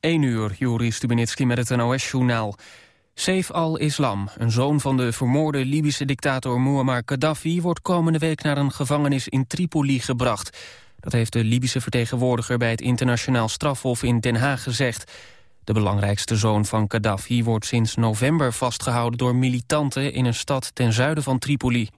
1 uur, Juri Stubenitski met het NOS-journaal. Saif al-Islam, een zoon van de vermoorde Libische dictator Muammar Gaddafi... wordt komende week naar een gevangenis in Tripoli gebracht. Dat heeft de Libische vertegenwoordiger bij het internationaal strafhof in Den Haag gezegd. De belangrijkste zoon van Gaddafi wordt sinds november vastgehouden door militanten... in een stad ten zuiden van Tripoli.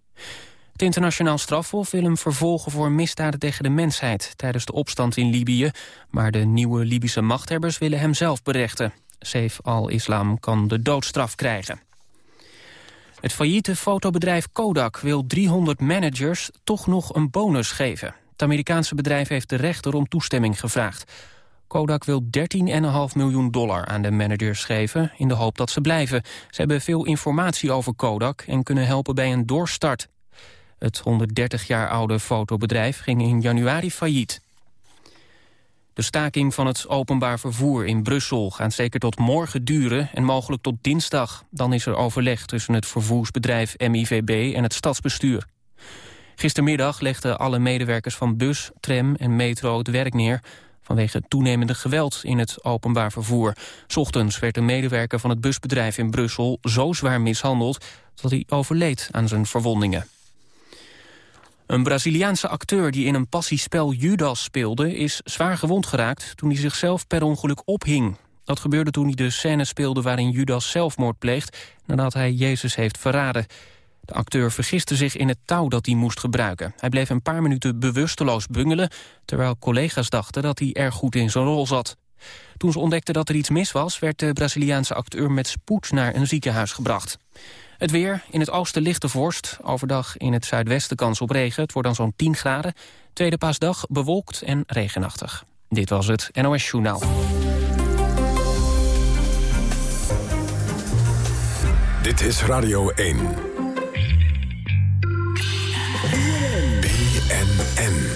Het internationaal strafhof wil hem vervolgen voor misdaden tegen de mensheid tijdens de opstand in Libië, maar de nieuwe Libische machthebbers willen hem zelf berechten. Saif al-Islam kan de doodstraf krijgen. Het failliete fotobedrijf Kodak wil 300 managers toch nog een bonus geven. Het Amerikaanse bedrijf heeft de rechter om toestemming gevraagd. Kodak wil 13,5 miljoen dollar aan de managers geven... in de hoop dat ze blijven. Ze hebben veel informatie over Kodak en kunnen helpen bij een doorstart. Het 130 jaar oude fotobedrijf ging in januari failliet. De staking van het openbaar vervoer in Brussel gaat zeker tot morgen duren en mogelijk tot dinsdag. Dan is er overleg tussen het vervoersbedrijf MIVB en het stadsbestuur. Gistermiddag legden alle medewerkers van bus, tram en metro het werk neer vanwege toenemende geweld in het openbaar vervoer. Ochtends werd een medewerker van het busbedrijf in Brussel zo zwaar mishandeld dat hij overleed aan zijn verwondingen. Een Braziliaanse acteur die in een passiespel Judas speelde... is zwaar gewond geraakt toen hij zichzelf per ongeluk ophing. Dat gebeurde toen hij de scène speelde waarin Judas zelfmoord pleegt... nadat hij Jezus heeft verraden. De acteur vergiste zich in het touw dat hij moest gebruiken. Hij bleef een paar minuten bewusteloos bungelen... terwijl collega's dachten dat hij erg goed in zijn rol zat. Toen ze ontdekten dat er iets mis was... werd de Braziliaanse acteur met spoed naar een ziekenhuis gebracht. Het weer, in het oosten lichte vorst. Overdag in het zuidwesten kans op regen. Het wordt dan zo'n 10 graden. Tweede paasdag bewolkt en regenachtig. Dit was het NOS Journaal. Dit is Radio 1. BNN.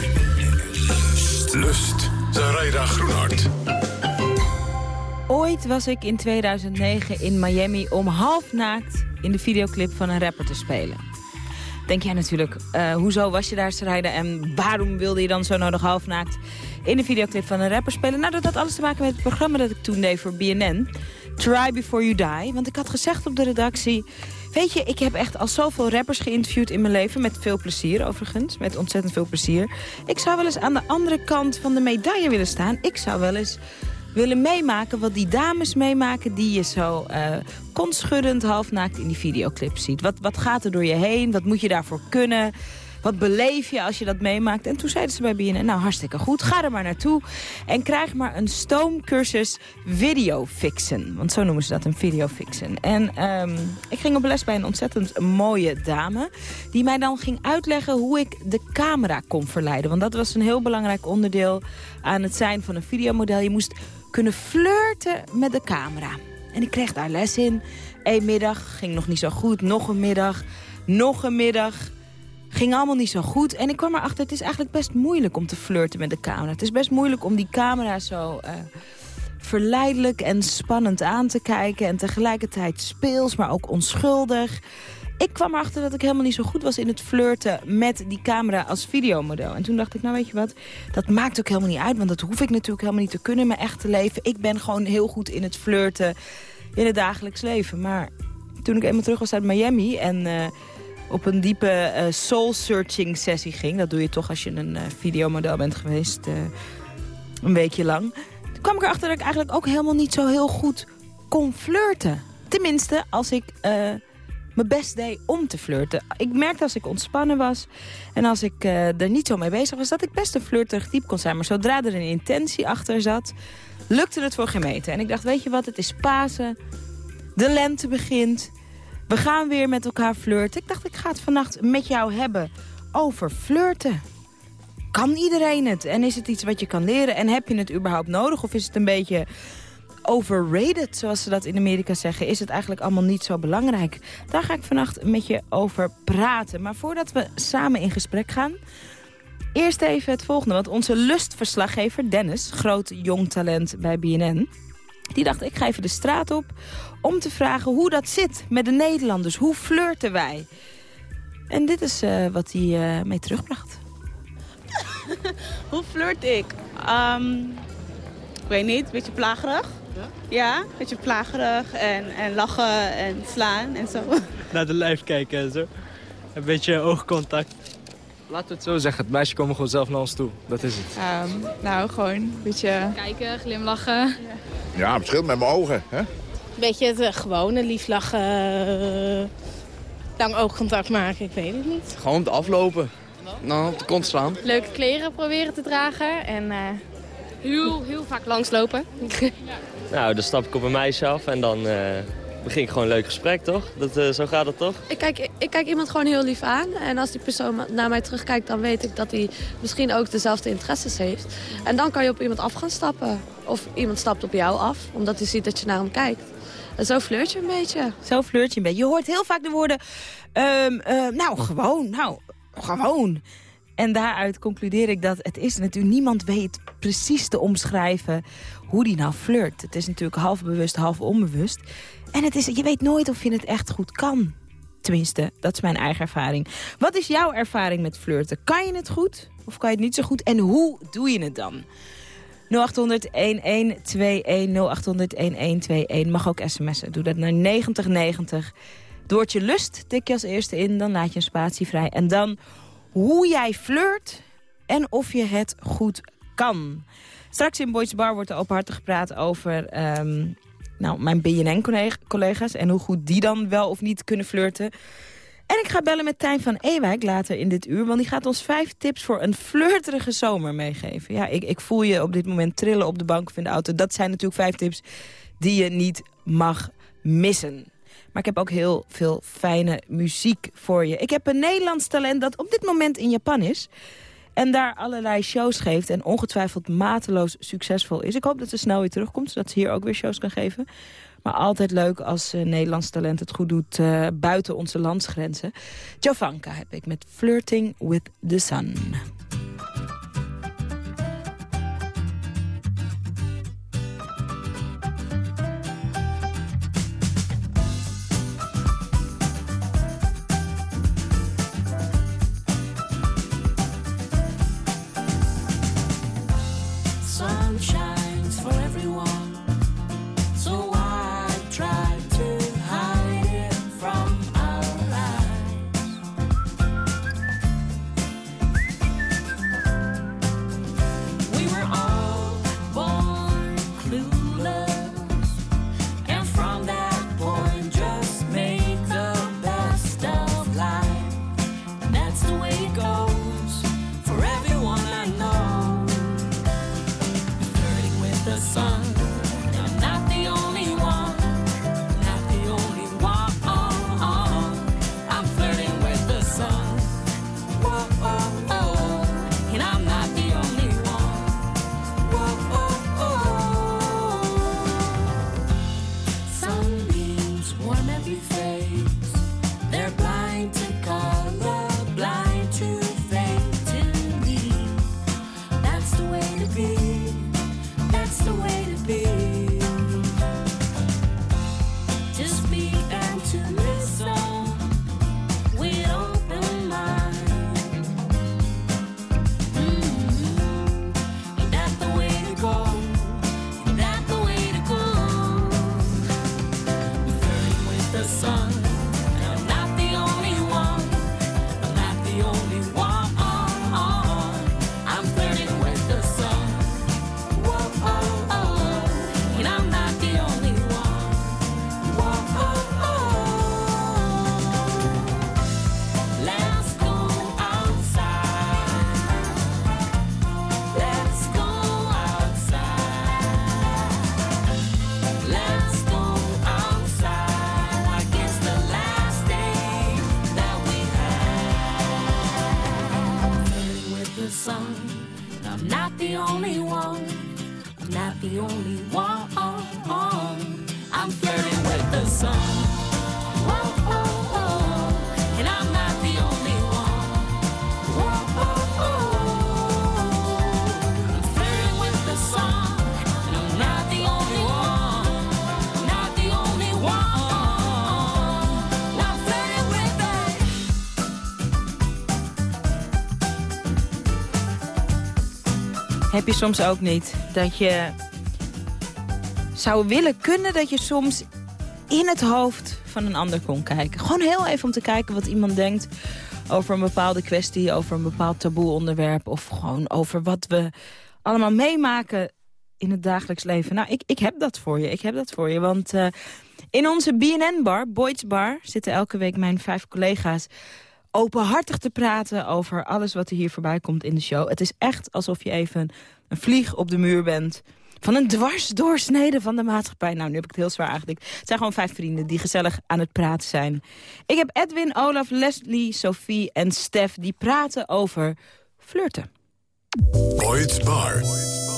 Lust. Zaraida Groenhart. Ooit was ik in 2009 in Miami om half naakt in de videoclip van een rapper te spelen. Denk jij natuurlijk, uh, hoezo was je daar rijden en waarom wilde je dan zo nodig halfnaakt in de videoclip van een rapper spelen? Nou, dat had alles te maken met het programma dat ik toen deed voor BNN. Try Before You Die. Want ik had gezegd op de redactie... Weet je, ik heb echt al zoveel rappers geïnterviewd in mijn leven. Met veel plezier overigens. Met ontzettend veel plezier. Ik zou wel eens aan de andere kant van de medaille willen staan. Ik zou wel eens willen meemaken wat die dames meemaken... die je zo uh, konschuddend halfnaakt in die videoclip ziet. Wat, wat gaat er door je heen? Wat moet je daarvoor kunnen? Wat beleef je als je dat meemaakt? En toen zeiden ze bij BNN, nou hartstikke goed, ga er maar naartoe. En krijg maar een stoomcursus videofixen. Want zo noemen ze dat, een videofixen. En um, ik ging op les bij een ontzettend mooie dame... die mij dan ging uitleggen hoe ik de camera kon verleiden. Want dat was een heel belangrijk onderdeel aan het zijn van een videomodel. Je moest kunnen flirten met de camera. En ik kreeg daar les in. Eén middag, ging nog niet zo goed. Nog een middag, nog een middag. Ging allemaal niet zo goed. En ik kwam erachter, het is eigenlijk best moeilijk om te flirten met de camera. Het is best moeilijk om die camera zo uh, verleidelijk en spannend aan te kijken. En tegelijkertijd speels, maar ook onschuldig. Ik kwam erachter dat ik helemaal niet zo goed was in het flirten met die camera als videomodel. En toen dacht ik, nou weet je wat, dat maakt ook helemaal niet uit. Want dat hoef ik natuurlijk helemaal niet te kunnen in mijn echte leven. Ik ben gewoon heel goed in het flirten in het dagelijks leven. Maar toen ik eenmaal terug was uit Miami en... Uh, op een diepe uh, soul-searching sessie ging. Dat doe je toch als je een uh, videomodel bent geweest. Een weekje lang. Toen kwam ik erachter dat ik eigenlijk ook helemaal niet zo heel goed kon flirten. Tenminste, als ik mijn best deed om te flirten. Ik merkte als ik ontspannen was en als ik er niet zo mee bezig was... dat ik best een flirterig type kon zijn. Maar zodra er een intentie achter zat, lukte het voor gemeten. En ik dacht, weet je wat, het is Pasen. De lente begint. We gaan weer met elkaar flirten. Ik dacht, ik ga het vannacht met jou hebben over flirten. Kan iedereen het? En is het iets wat je kan leren? En heb je het überhaupt nodig? Of is het een beetje overrated, zoals ze dat in Amerika zeggen? Is het eigenlijk allemaal niet zo belangrijk? Daar ga ik vannacht met je over praten. Maar voordat we samen in gesprek gaan... Eerst even het volgende, want onze lustverslaggever Dennis... groot jong talent bij BNN... die dacht, ik ga even de straat op om te vragen hoe dat zit met de Nederlanders. Hoe flirten wij? En dit is uh, wat hij uh, mee terugbracht. hoe flirt ik? Um, ik weet niet, een beetje plagerig. Ja? Ja, een beetje plagerig en, en lachen en slaan en zo. Naar de lijf kijken en zo. Een beetje oogcontact. Laten we het zo zeggen, het meisje komt gewoon zelf naar ons toe. Dat is het. Um, nou, gewoon een beetje... Kijken, glimlachen. Ja, verschil met mijn ogen. Hè? Beetje het uh, gewone, lief lachen, uh, lang oogcontact maken, ik weet het niet. Gewoon de aflopen. Nou, op de kont slaan. Leuke kleren proberen te dragen en uh, heel, heel vaak langslopen. nou, dan stap ik op een meisje af en dan begin ik gewoon een leuk gesprek, toch? Dat, uh, zo gaat het toch? Ik kijk, ik kijk iemand gewoon heel lief aan. En als die persoon naar mij terugkijkt, dan weet ik dat hij misschien ook dezelfde interesses heeft. En dan kan je op iemand af gaan stappen. Of iemand stapt op jou af, omdat hij ziet dat je naar hem kijkt. En zo flirt je een beetje. Zo flirt je een beetje. Je hoort heel vaak de woorden, um, uh, nou gewoon, nou gewoon. En daaruit concludeer ik dat het is natuurlijk... niemand weet precies te omschrijven hoe die nou flirt. Het is natuurlijk half bewust, half onbewust. En het is, je weet nooit of je het echt goed kan. Tenminste, dat is mijn eigen ervaring. Wat is jouw ervaring met flirten? Kan je het goed of kan je het niet zo goed? En hoe doe je het dan? 0800-1121, 0800-1121. Mag ook sms'en. Doe dat naar 9090. Doortje lust tik je als eerste in, dan laat je een spatie vrij. En dan hoe jij flirt en of je het goed kan. Straks in Boys Bar wordt er openhartig gepraat over um, nou, mijn BNN-collega's... en hoe goed die dan wel of niet kunnen flirten. En ik ga bellen met Tijn van Ewijk later in dit uur... want die gaat ons vijf tips voor een flirterige zomer meegeven. Ja, ik, ik voel je op dit moment trillen op de bank of in de auto. Dat zijn natuurlijk vijf tips die je niet mag missen. Maar ik heb ook heel veel fijne muziek voor je. Ik heb een Nederlands talent dat op dit moment in Japan is... En daar allerlei shows geeft en ongetwijfeld mateloos succesvol is. Ik hoop dat ze snel weer terugkomt, zodat ze hier ook weer shows kan geven. Maar altijd leuk als uh, Nederlands talent het goed doet uh, buiten onze landsgrenzen. Jovanka heb ik met Flirting with the Sun. sun. I'm not the only one. I'm not the only one. Heb je soms ook niet dat je zou willen kunnen dat je soms in het hoofd van een ander kon kijken. Gewoon heel even om te kijken wat iemand denkt over een bepaalde kwestie, over een bepaald taboe onderwerp... of gewoon over wat we allemaal meemaken in het dagelijks leven. Nou, ik, ik heb dat voor je, ik heb dat voor je, want... Uh, in onze BNN-bar, Boyd's Bar, zitten elke week mijn vijf collega's openhartig te praten over alles wat er hier voorbij komt in de show. Het is echt alsof je even een vlieg op de muur bent van een dwarsdoorsnede van de maatschappij. Nou, nu heb ik het heel zwaar eigenlijk. Het zijn gewoon vijf vrienden die gezellig aan het praten zijn. Ik heb Edwin, Olaf, Leslie, Sophie en Stef die praten over flirten. Bar.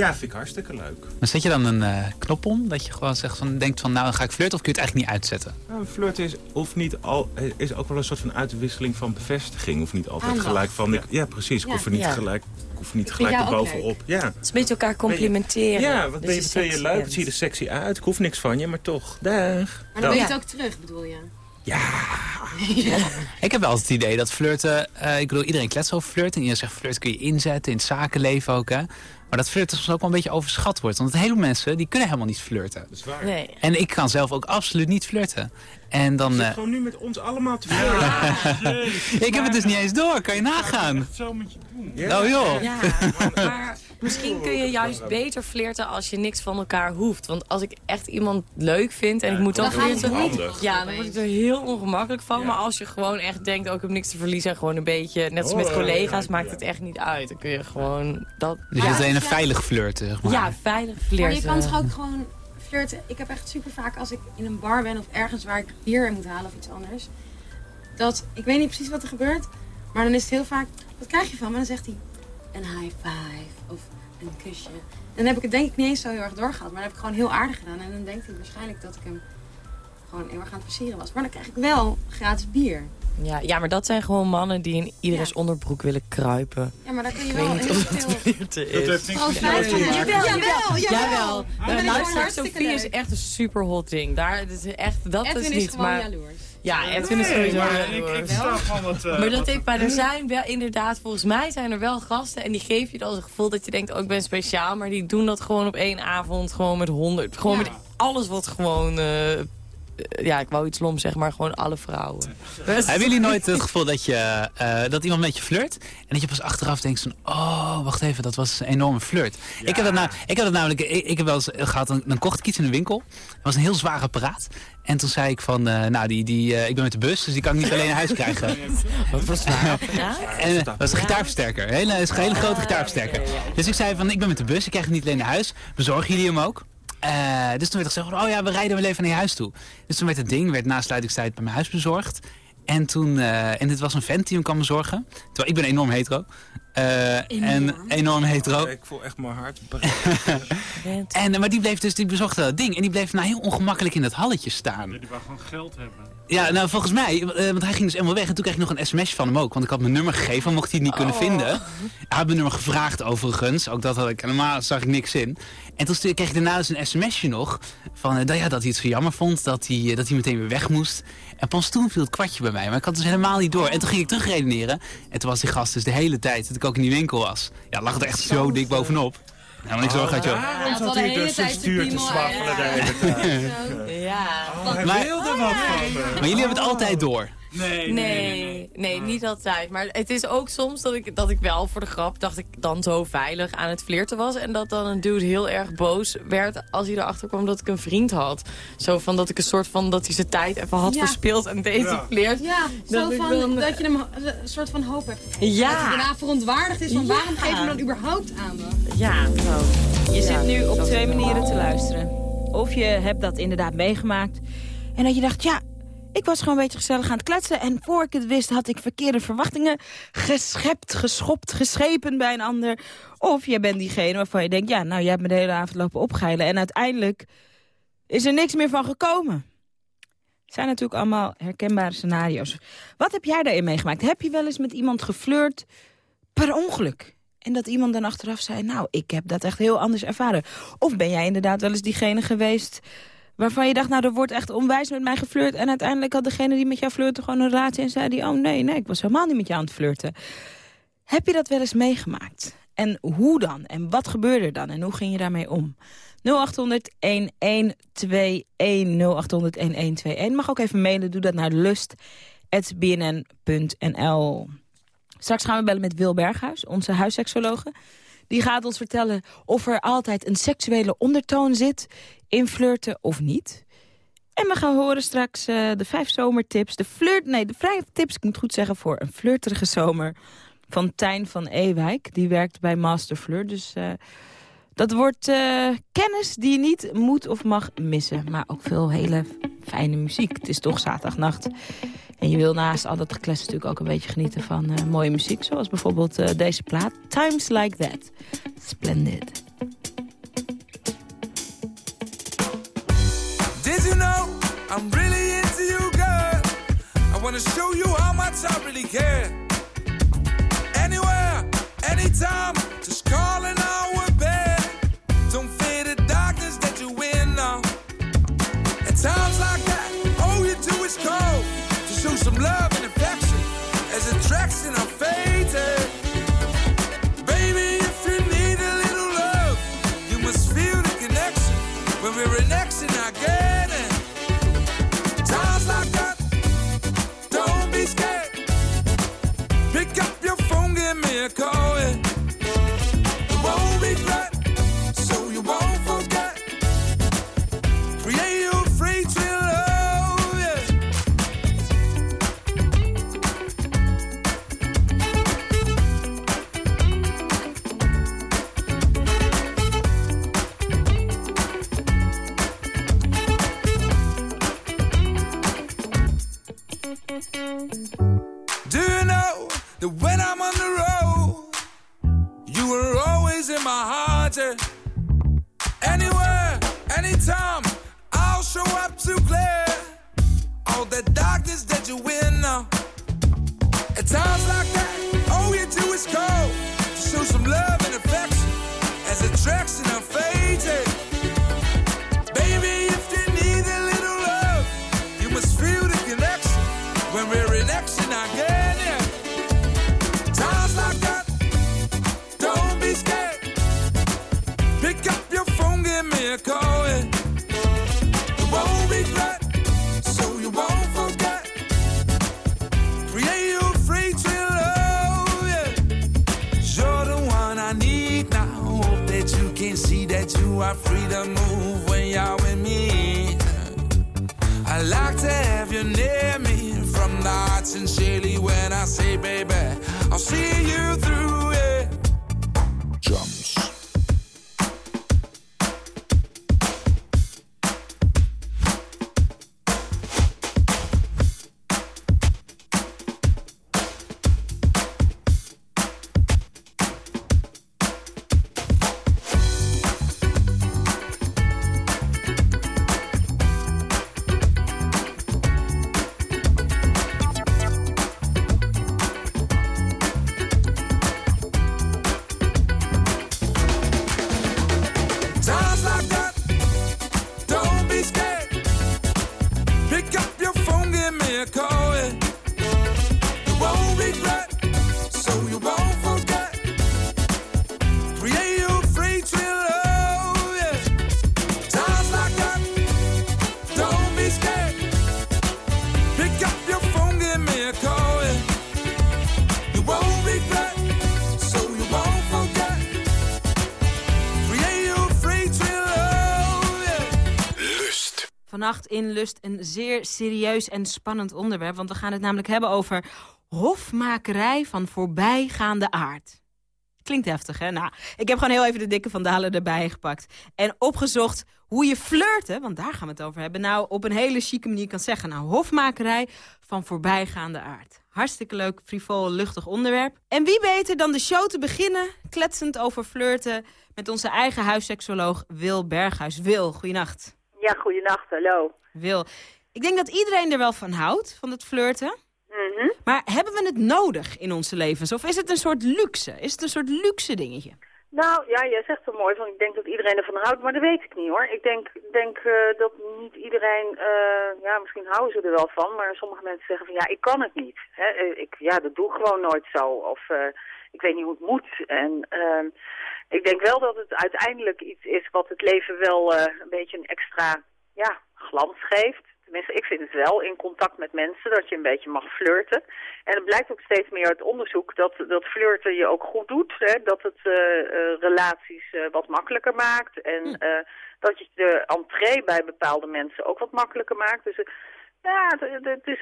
Ja, vind ik hartstikke leuk. Maar zet je dan een uh, knop om? Dat je gewoon zegt van, denkt van nou dan ga ik flirten of kun je het eigenlijk niet uitzetten? Nou, flirten is, of niet al, is ook wel een soort van uitwisseling van bevestiging. Of niet altijd Aandacht. gelijk van... Ik, ja, precies. Ik hoef er niet ja. gelijk, ik hoef niet gelijk erbovenop. Ja. Het is een beetje elkaar complimenteren. ja, wat dus ben je, ben je leuk, zie je er sexy uit. Ik hoef niks van je, maar toch. Dag. Maar dan ben je het ook terug, bedoel je? Ja. Ik heb wel het idee dat flirten... Uh, ik bedoel, iedereen klets over flirten. En iedereen zegt flirten kun je inzetten in het zakenleven ook, hè. Maar dat flirten soms ook wel een beetje overschat wordt. Want hele mensen die kunnen helemaal niet flirten. Dat is waar. Nee. En ik kan zelf ook absoluut niet flirten. En dan, je uh... gewoon nu met ons allemaal te flirten. Ja. ik heb het dus niet eens door. Kan je nagaan? Echt zo met je doen. Ja. Oh joh. Ja, maar misschien kun je juist beter flirten als je niks van elkaar hoeft. Want als ik echt iemand leuk vind en ik moet dan, flirten... Ja, dan word ik er heel ongemakkelijk van. Maar als je gewoon echt denkt, ook oh, ik heb niks te verliezen... en gewoon een beetje, net als met oh, collega's, maakt het echt niet uit. Dan kun je gewoon dat... Dus je een veilig flirten, zeg maar. Ja, veilig flirten. Maar je kan toch ook gewoon flirten... Ik heb echt super vaak als ik in een bar ben of ergens waar ik bier in moet halen of iets anders... dat, ik weet niet precies wat er gebeurt... maar dan is het heel vaak, wat krijg je van me? Dan zegt hij, een high five of een kusje. En dan heb ik het denk ik niet eens zo heel erg doorgehad. Maar dan heb ik gewoon heel aardig gedaan. En dan denkt hij waarschijnlijk dat ik hem gewoon heel erg aan het versieren was. Maar dan krijg ik wel gratis bier. Ja, ja, maar dat zijn gewoon mannen die in iedereen's onderbroek willen kruipen. Ja, maar daar kun je wel heel veel... Dat heeft niks met Jawel, jawel, jawel. Luister, Sophie is echt een super hot ding. Daar, dat is echt, dat Edwin is niet, is gewoon maar... jaloers. Ja, Edwin is sowieso maar ik, ik van het, uh, Maar dat ik, maar er zijn wel inderdaad, volgens mij zijn er wel gasten... en die geven je dan het gevoel dat je denkt, oh, ik ben speciaal... maar die doen dat gewoon op één avond, gewoon met honderd... gewoon met alles wat gewoon... Uh, ja, ik wou iets lom zeg maar gewoon alle vrouwen. Hebben jullie nooit het gevoel dat, je, uh, dat iemand met je flirt... en dat je pas achteraf denkt van... oh, wacht even, dat was een enorme flirt. Ja. Ik, heb dat nou, ik heb dat namelijk... Ik, ik heb wel eens gehad, dan kocht ik iets in de winkel. Het was een heel zwaar apparaat. En toen zei ik van, uh, nou, die, die, uh, ik ben met de bus, dus die kan ik niet alleen naar huis krijgen. Wat was zwaar En dat was een gitaarversterker. Hele, een hele grote gitaarversterker. Dus ik zei van, ik ben met de bus, ik krijg hem niet alleen naar huis. Bezorgen jullie hem ook? Uh, dus toen werd er gezegd, oh ja, we rijden wel even naar je huis toe. Dus toen werd het ding, werd na sluitingstijd bij mijn huis bezorgd. En toen, uh, en dit was een vent die hem kwam bezorgen. Terwijl ik ben enorm hetero. Uh, enorm. En enorm hetero. Ik voel echt mijn hart. en, maar die bleef dus, die bezorgd dat ding. En die bleef nou heel ongemakkelijk in dat halletje staan. Ja, die wou gewoon geld hebben. Ja, nou volgens mij, want hij ging dus helemaal weg. En toen kreeg ik nog een sms'je van hem ook. Want ik had mijn nummer gegeven, mocht hij het niet kunnen oh. vinden. Hij had mijn nummer gevraagd overigens. Ook dat had ik, normaal zag ik niks in. En toen kreeg ik daarna dus een sms'je nog. Van, uh, ja, dat hij het zo jammer vond. Dat hij, dat hij meteen weer weg moest. En pas toen viel het kwartje bij mij. Maar ik had dus helemaal niet door. En toen ging ik terugredeneren. En toen was die gast dus de hele tijd dat ik ook in die winkel was. Ja, lag er echt zo dik bovenop. Nou, maar niks zorgen had je ook. Waarom zat hij dus een stuur te zwaffelen de hele tijd? Ja. Hij wilde wat van. Maar jullie hebben het altijd door. Nee, nee, nee, niet altijd. Maar het is ook soms dat ik, dat ik wel voor de grap dacht ik dan zo veilig aan het flirten was. En dat dan een dude heel erg boos werd als hij erachter kwam dat ik een vriend had. Zo van dat ik een soort van, dat hij zijn tijd even had ja. verspeeld en deze ja. flirt. Ja, zo van dan, dat je hem een soort van hoop hebt. Ja. Dat hij daarna verontwaardigd is van waarom geef je hem dan überhaupt aan me? Ja, nou. Je zit nu op twee manieren te luisteren. Of je hebt dat inderdaad meegemaakt. En dat je dacht, ja, ik was gewoon een beetje gezellig aan het kletsen. En voor ik het wist had ik verkeerde verwachtingen geschept, geschopt, geschepen bij een ander. Of je bent diegene waarvan je denkt, ja, nou, jij hebt me de hele avond lopen opgeilen. En uiteindelijk is er niks meer van gekomen. Het zijn natuurlijk allemaal herkenbare scenario's. Wat heb jij daarin meegemaakt? Heb je wel eens met iemand geflirt per ongeluk? En dat iemand dan achteraf zei, nou, ik heb dat echt heel anders ervaren. Of ben jij inderdaad wel eens diegene geweest Waarvan je dacht, nou, er wordt echt onwijs met mij geflirt. En uiteindelijk had degene die met jou flirte gewoon een relatie... en zei die, oh nee, nee, ik was helemaal niet met jou aan het flirten. Heb je dat wel eens meegemaakt? En hoe dan? En wat gebeurde er dan? En hoe ging je daarmee om? 0800-1121, 0800-1121. Mag ook even mailen, doe dat naar lust.bnn.nl. Straks gaan we bellen met Wil Berghuis, onze huisseksologe. Die gaat ons vertellen of er altijd een seksuele ondertoon zit in flirten of niet. En we gaan horen straks uh, de vijf zomertips. De flirt, nee, de vijf tips, ik moet goed zeggen, voor een flirterige zomer. Van Tijn van Ewijk. Die werkt bij Master Flirt. Dus uh, dat wordt uh, kennis die je niet moet of mag missen. Maar ook veel hele fijne muziek. Het is toch zaterdagnacht. En je wil naast al dat gekles natuurlijk ook een beetje genieten van uh, mooie muziek. Zoals bijvoorbeeld uh, deze plaat. Times Like That. Splendid. Did you know I'm really into you, girl? I show you how much I really care. Anywhere, anytime, just call times like that, all you do is call to show some love and affection as attraction faded. Baby, if you need a little love, you must feel the connection. When we're in action, I get it. Times like that, don't be scared. Pick up your phone, give me a call. miracle Vannacht in Lust een zeer serieus en spannend onderwerp. Want we gaan het namelijk hebben over hofmakerij van voorbijgaande aard. Klinkt heftig, hè? Nou, ik heb gewoon heel even de dikke van Dalen erbij gepakt. En opgezocht hoe je flirten, want daar gaan we het over hebben... nou op een hele chique manier kan zeggen. Nou, hofmakerij van voorbijgaande aard. Hartstikke leuk, frivol, luchtig onderwerp. En wie beter dan de show te beginnen, kletsend over flirten... met onze eigen huisseksoloog Wil Berghuis. Wil, goeienacht. Ja, goedenacht, hallo. Wil. Ik denk dat iedereen er wel van houdt, van het flirten. Maar hebben we het nodig in onze levens? Of is het een soort luxe? Is het een soort luxe dingetje? Nou, ja, jij zegt zo mooi van ik denk dat iedereen ervan houdt, maar dat weet ik niet hoor. Ik denk, denk uh, dat niet iedereen, uh, ja, misschien houden ze er wel van, maar sommige mensen zeggen van ja, ik kan het niet. Hè? Ik, ja, dat doe ik gewoon nooit zo. Of uh, ik weet niet hoe het moet. En ehm, ik denk wel dat het uiteindelijk iets is wat het leven wel een beetje een extra ja, glans geeft. Tenminste, ik vind het wel, in contact met mensen, dat je een beetje mag flirten. En het blijkt ook steeds meer uit onderzoek dat, dat flirten je ook goed doet. Hè? Dat het uh, uh, relaties wat makkelijker maakt. En dat je de entree bij bepaalde mensen ook wat makkelijker maakt. Dus ja, het, het, is,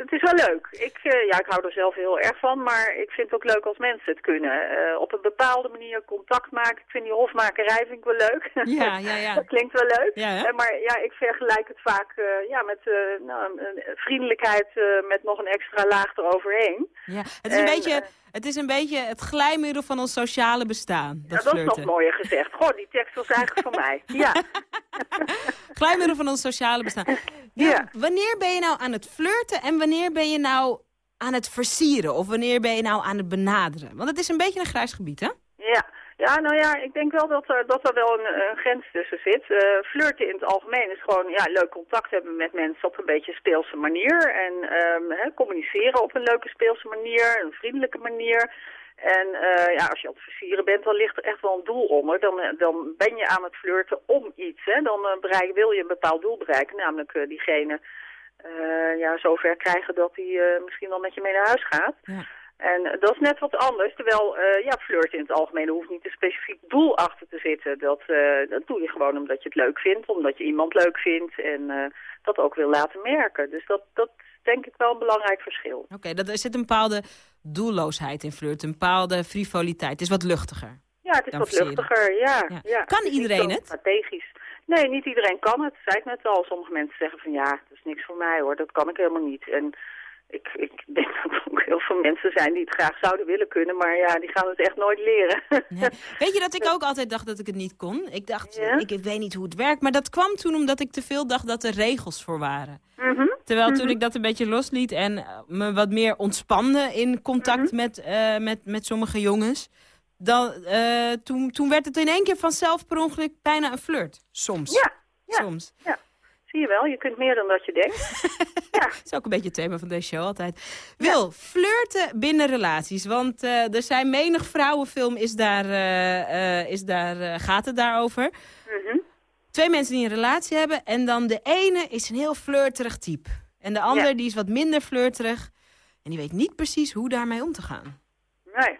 het, is wel leuk. Ik, uh, ja, ik hou er zelf heel erg van, maar ik vind het ook leuk als mensen het kunnen. Uh, op een bepaalde manier contact maken. Ik vind die hofmakerij vind ik wel leuk. Ja, ja, ja. dat klinkt wel leuk. Ja, uh, maar ja, ik vergelijk het vaak uh, ja, met nou, vriendelijkheid met nog een extra laag eroverheen. Ja, het is, en, een beetje, het is een beetje het glijmiddel van ons sociale bestaan. Dat, ja, dat is nog mooier gezegd. Goh, die tekst was eigenlijk van mij. Ja. glijmiddel van ons sociale bestaan. Ja. Wanneer ben je nou aan het flirten en wanneer ben je nou aan het versieren? Of wanneer ben je nou aan het benaderen? Want het is een beetje een grijs gebied, hè? Ja, ja, nou ja, ik denk wel dat er, dat er wel een, een grens tussen zit. Uh, flirten in het algemeen is gewoon ja, leuk contact hebben met mensen op een beetje speelse manier. En um, he, communiceren op een leuke speelse manier, een vriendelijke manier. En uh, ja, als je aan het versieren bent, dan ligt er echt wel een doel onder. Dan, dan ben je aan het flirten om iets. Hè? Dan uh, bereik, wil je een bepaald doel bereiken, namelijk uh, diegene ja, zover krijgen dat hij misschien wel met je mee naar huis gaat. Ja. En dat is net wat anders. Terwijl, ja, flirt in het algemeen hoeft niet een specifiek doel achter te zitten. Dat, dat doe je gewoon omdat je het leuk vindt, omdat je iemand leuk vindt en dat ook wil laten merken. Dus dat, dat is denk ik wel een belangrijk verschil. Oké, okay, er zit een bepaalde doelloosheid in flirt, een bepaalde frivoliteit. Het is wat luchtiger. Ja, het is wat luchtiger, ja. ja. ja. Kan het iedereen het? Strategisch. Nee, niet iedereen kan het. Zei ik net al. Sommige mensen zeggen van ja, dat is niks voor mij hoor, dat kan ik helemaal niet. En ik, ik denk dat er ook heel veel mensen zijn die het graag zouden willen kunnen, maar ja, die gaan het echt nooit leren. Weet je dat ik ook altijd dacht dat ik het niet kon? Ik dacht, ja? ik, ik, weet niet hoe het werkt, maar dat kwam toen omdat ik te veel dacht dat er regels voor waren. Mm -hmm. Terwijl toen ik dat een beetje losliet en me wat meer ontspande in contact -hmm. met, uh, met, met sommige jongens, dan, uh, toen, toen werd het in één keer vanzelf per ongeluk bijna een flirt. Soms. Ja, ja. Soms. Ja. Zie je wel, je kunt meer dan dat je denkt. ja. Dat is ook een beetje het thema van deze show altijd. Wil, ja. flirten binnen relaties. Want uh, er zijn menig vrouwenfilm is daar, is daar, gaat het daarover. Mm -hmm. Twee mensen die een relatie hebben. En dan de ene is een heel flirterig type. En de ander ja. die is wat minder flirterig. En die weet niet precies hoe daarmee om te gaan. Nee.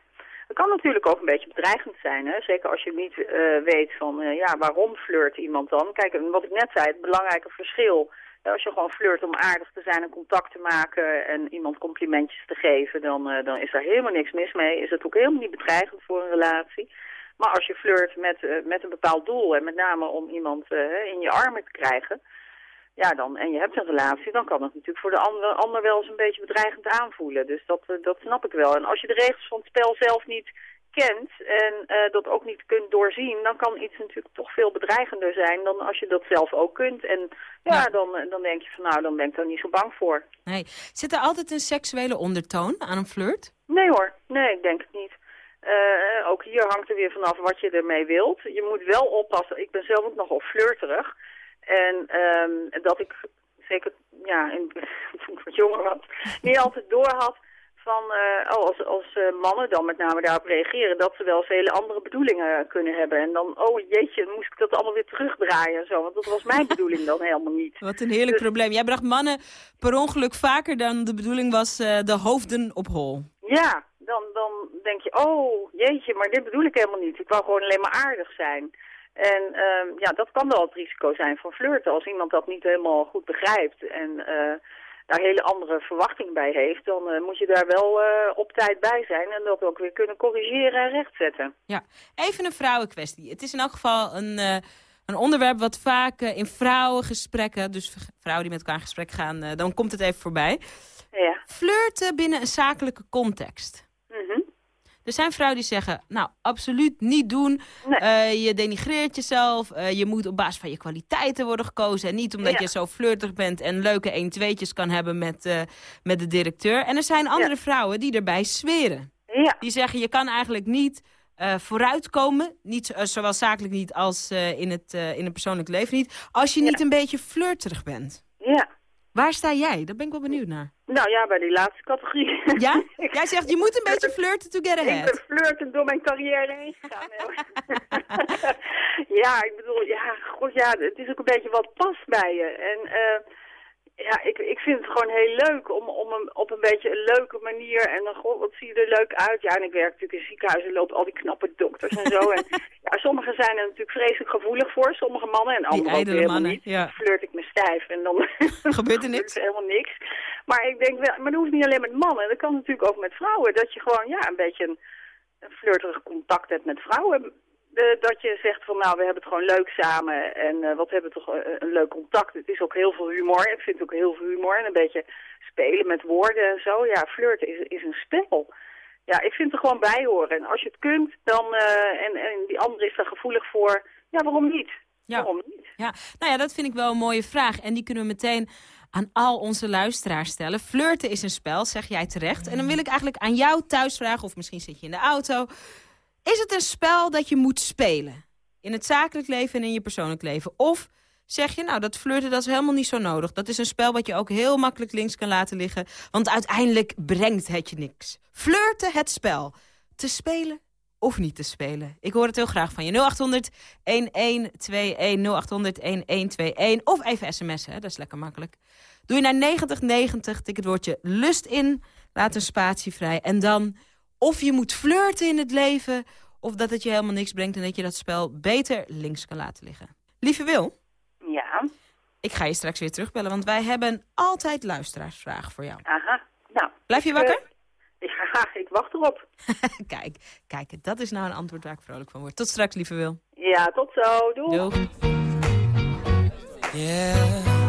Het kan natuurlijk ook een beetje bedreigend zijn, hè? zeker als je niet uh, weet van uh, ja, waarom flirt iemand dan. Kijk, wat ik net zei, het belangrijke verschil. Als je gewoon flirt om aardig te zijn en contact te maken en iemand complimentjes te geven, dan, uh, dan is daar helemaal niks mis mee. Is het ook helemaal niet bedreigend voor een relatie. Maar als je flirt met, met een bepaald doel en met name om iemand in je armen te krijgen, ja, dan, en je hebt een relatie, dan kan het natuurlijk voor de ander, ander wel eens een beetje bedreigend aanvoelen. Dus dat, dat snap ik wel. En als je de regels van het spel zelf niet kent en uh, dat ook niet kunt doorzien, dan kan iets natuurlijk toch veel bedreigender zijn dan als je dat zelf ook kunt. En ja, ja. Dan, dan denk je van nou, dan ben ik er niet zo bang voor. Nee. Zit er altijd een seksuele ondertoon aan een flirt? Nee hoor, nee, ik denk het niet. Uh, ook hier hangt er weer vanaf wat je ermee wilt. Je moet wel oppassen, ik ben zelf ook nogal flirterig. En um, dat ik zeker, ja, in, toen ik wat jonger was, niet altijd door had van, uh, oh, als, als uh, mannen dan met name daarop reageren, dat ze wel vele andere bedoelingen kunnen hebben. En dan, oh jeetje, moest ik dat allemaal weer terugdraaien en zo, want dat was mijn bedoeling dan helemaal niet. Wat een heerlijk dus, probleem. Jij bracht mannen per ongeluk vaker dan de bedoeling was de hoofden op hol. Ja, dan, dan denk je, oh jeetje, maar dit bedoel ik helemaal niet. Ik wou gewoon alleen maar aardig zijn. En um, ja, dat kan wel het risico zijn van flirten. Als iemand dat niet helemaal goed begrijpt en uh, daar hele andere verwachtingen bij heeft... dan uh, moet je daar wel uh, op tijd bij zijn en dat ook weer kunnen corrigeren en rechtzetten. Ja, even een vrouwenkwestie. Het is in elk geval een, een onderwerp wat vaak in vrouwengesprekken... dus vrouwen die met elkaar in gesprek gaan, dan komt het even voorbij. Ja. Flirten binnen een zakelijke context. Mm -hmm. Er zijn vrouwen die zeggen, nou, absoluut niet doen. Nee. Uh, je denigreert jezelf. Uh, je moet op basis van je kwaliteiten worden gekozen. En niet omdat ja. je zo flirtig bent en leuke 1-2'tjes kan hebben met, uh, met de directeur. En er zijn andere ja. vrouwen die erbij zweren. Ja. Die zeggen, je kan eigenlijk niet eh, vooruitkomen. Niet uh, zowel zakelijk niet als uh, in, het, in het persoonlijk leven niet. Als je niet een beetje flirterig bent. Ja. Waar sta jij? Daar ben ik wel benieuwd naar. Nou ja, bij die laatste categorie. Ja? Jij zegt, je moet een beetje flirten to get ahead. Ik ben flirten door mijn carrière heen gegaan. ja, ik bedoel, ja, god, ja, het is ook een beetje wat past bij je. En uh, ja, ik, ik vind het gewoon heel leuk om, om een, op een beetje een leuke manier. En dan, god, wat zie je er leuk uit. Ja, en ik werk natuurlijk in ziekenhuizen, loop al die knappe dokters en zo. en ja, sommigen zijn er natuurlijk vreselijk gevoelig voor, sommige mannen. En anderen ook helemaal mannen, niet. Ja. Flirt ik me stijf en dan gebeurt er niks. helemaal niks. Maar ik denk wel, maar dat hoeft niet alleen met mannen. Dat kan natuurlijk ook met vrouwen. Dat je gewoon, ja, een beetje een, een flirterig contact hebt met vrouwen dat je zegt van nou, we hebben het gewoon leuk samen en uh, wat hebben we toch een, een, leuk contact. Het is ook heel veel humor. Ik vind ook heel veel humor en een beetje spelen met woorden en zo. Ja, flirten is, is een spel. Ja, ik vind er gewoon bij horen. En als je het kunt, dan, uh, en, en die andere is daar gevoelig voor, ja, waarom niet? Ja. Waarom niet? Ja, nou ja, dat vind ik wel een mooie vraag. En die kunnen we meteen aan al onze luisteraars stellen. Flirten is een spel, zeg jij terecht. En dan wil ik eigenlijk aan jou thuis vragen, of misschien zit je in de auto... Is het een spel dat je moet spelen? In het zakelijk leven en in je persoonlijk leven? Of zeg je, nou, dat flirten dat is helemaal niet zo nodig. Dat is een spel wat je ook heel makkelijk links kan laten liggen. Want uiteindelijk brengt het je niks. Flirten het spel. Te spelen of niet te spelen? Ik hoor het heel graag van je. 0800 1121 0800 1121 of even sms'en, dat is lekker makkelijk. Doe je naar 9090, tik het woordje lust in, laat een spatie vrij en dan of je moet flirten in het leven... of dat het je helemaal niks brengt en dat je dat spel beter links kan laten liggen. Lieve Wil? Ja? Ik ga je straks weer terugbellen, want wij hebben altijd luisteraarsvragen voor jou. Aha, nou. Blijf je wakker? Uh, ja, ik wacht erop. kijk, kijk, dat is nou een antwoord waar ik vrolijk van word. Tot straks, lieve Wil. Ja, tot zo. Doei. Doeg. Yeah.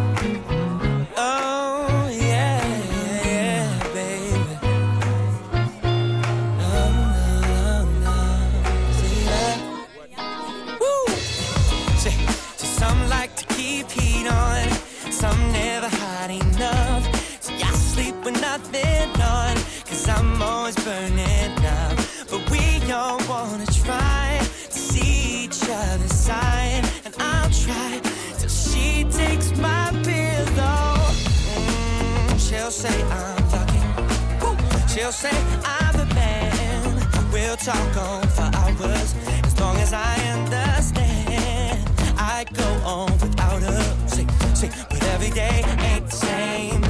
She'll say I'm lucky. She'll say I'm the man. We'll talk on for hours as long as I understand. I go on without her say, but every day ain't the same,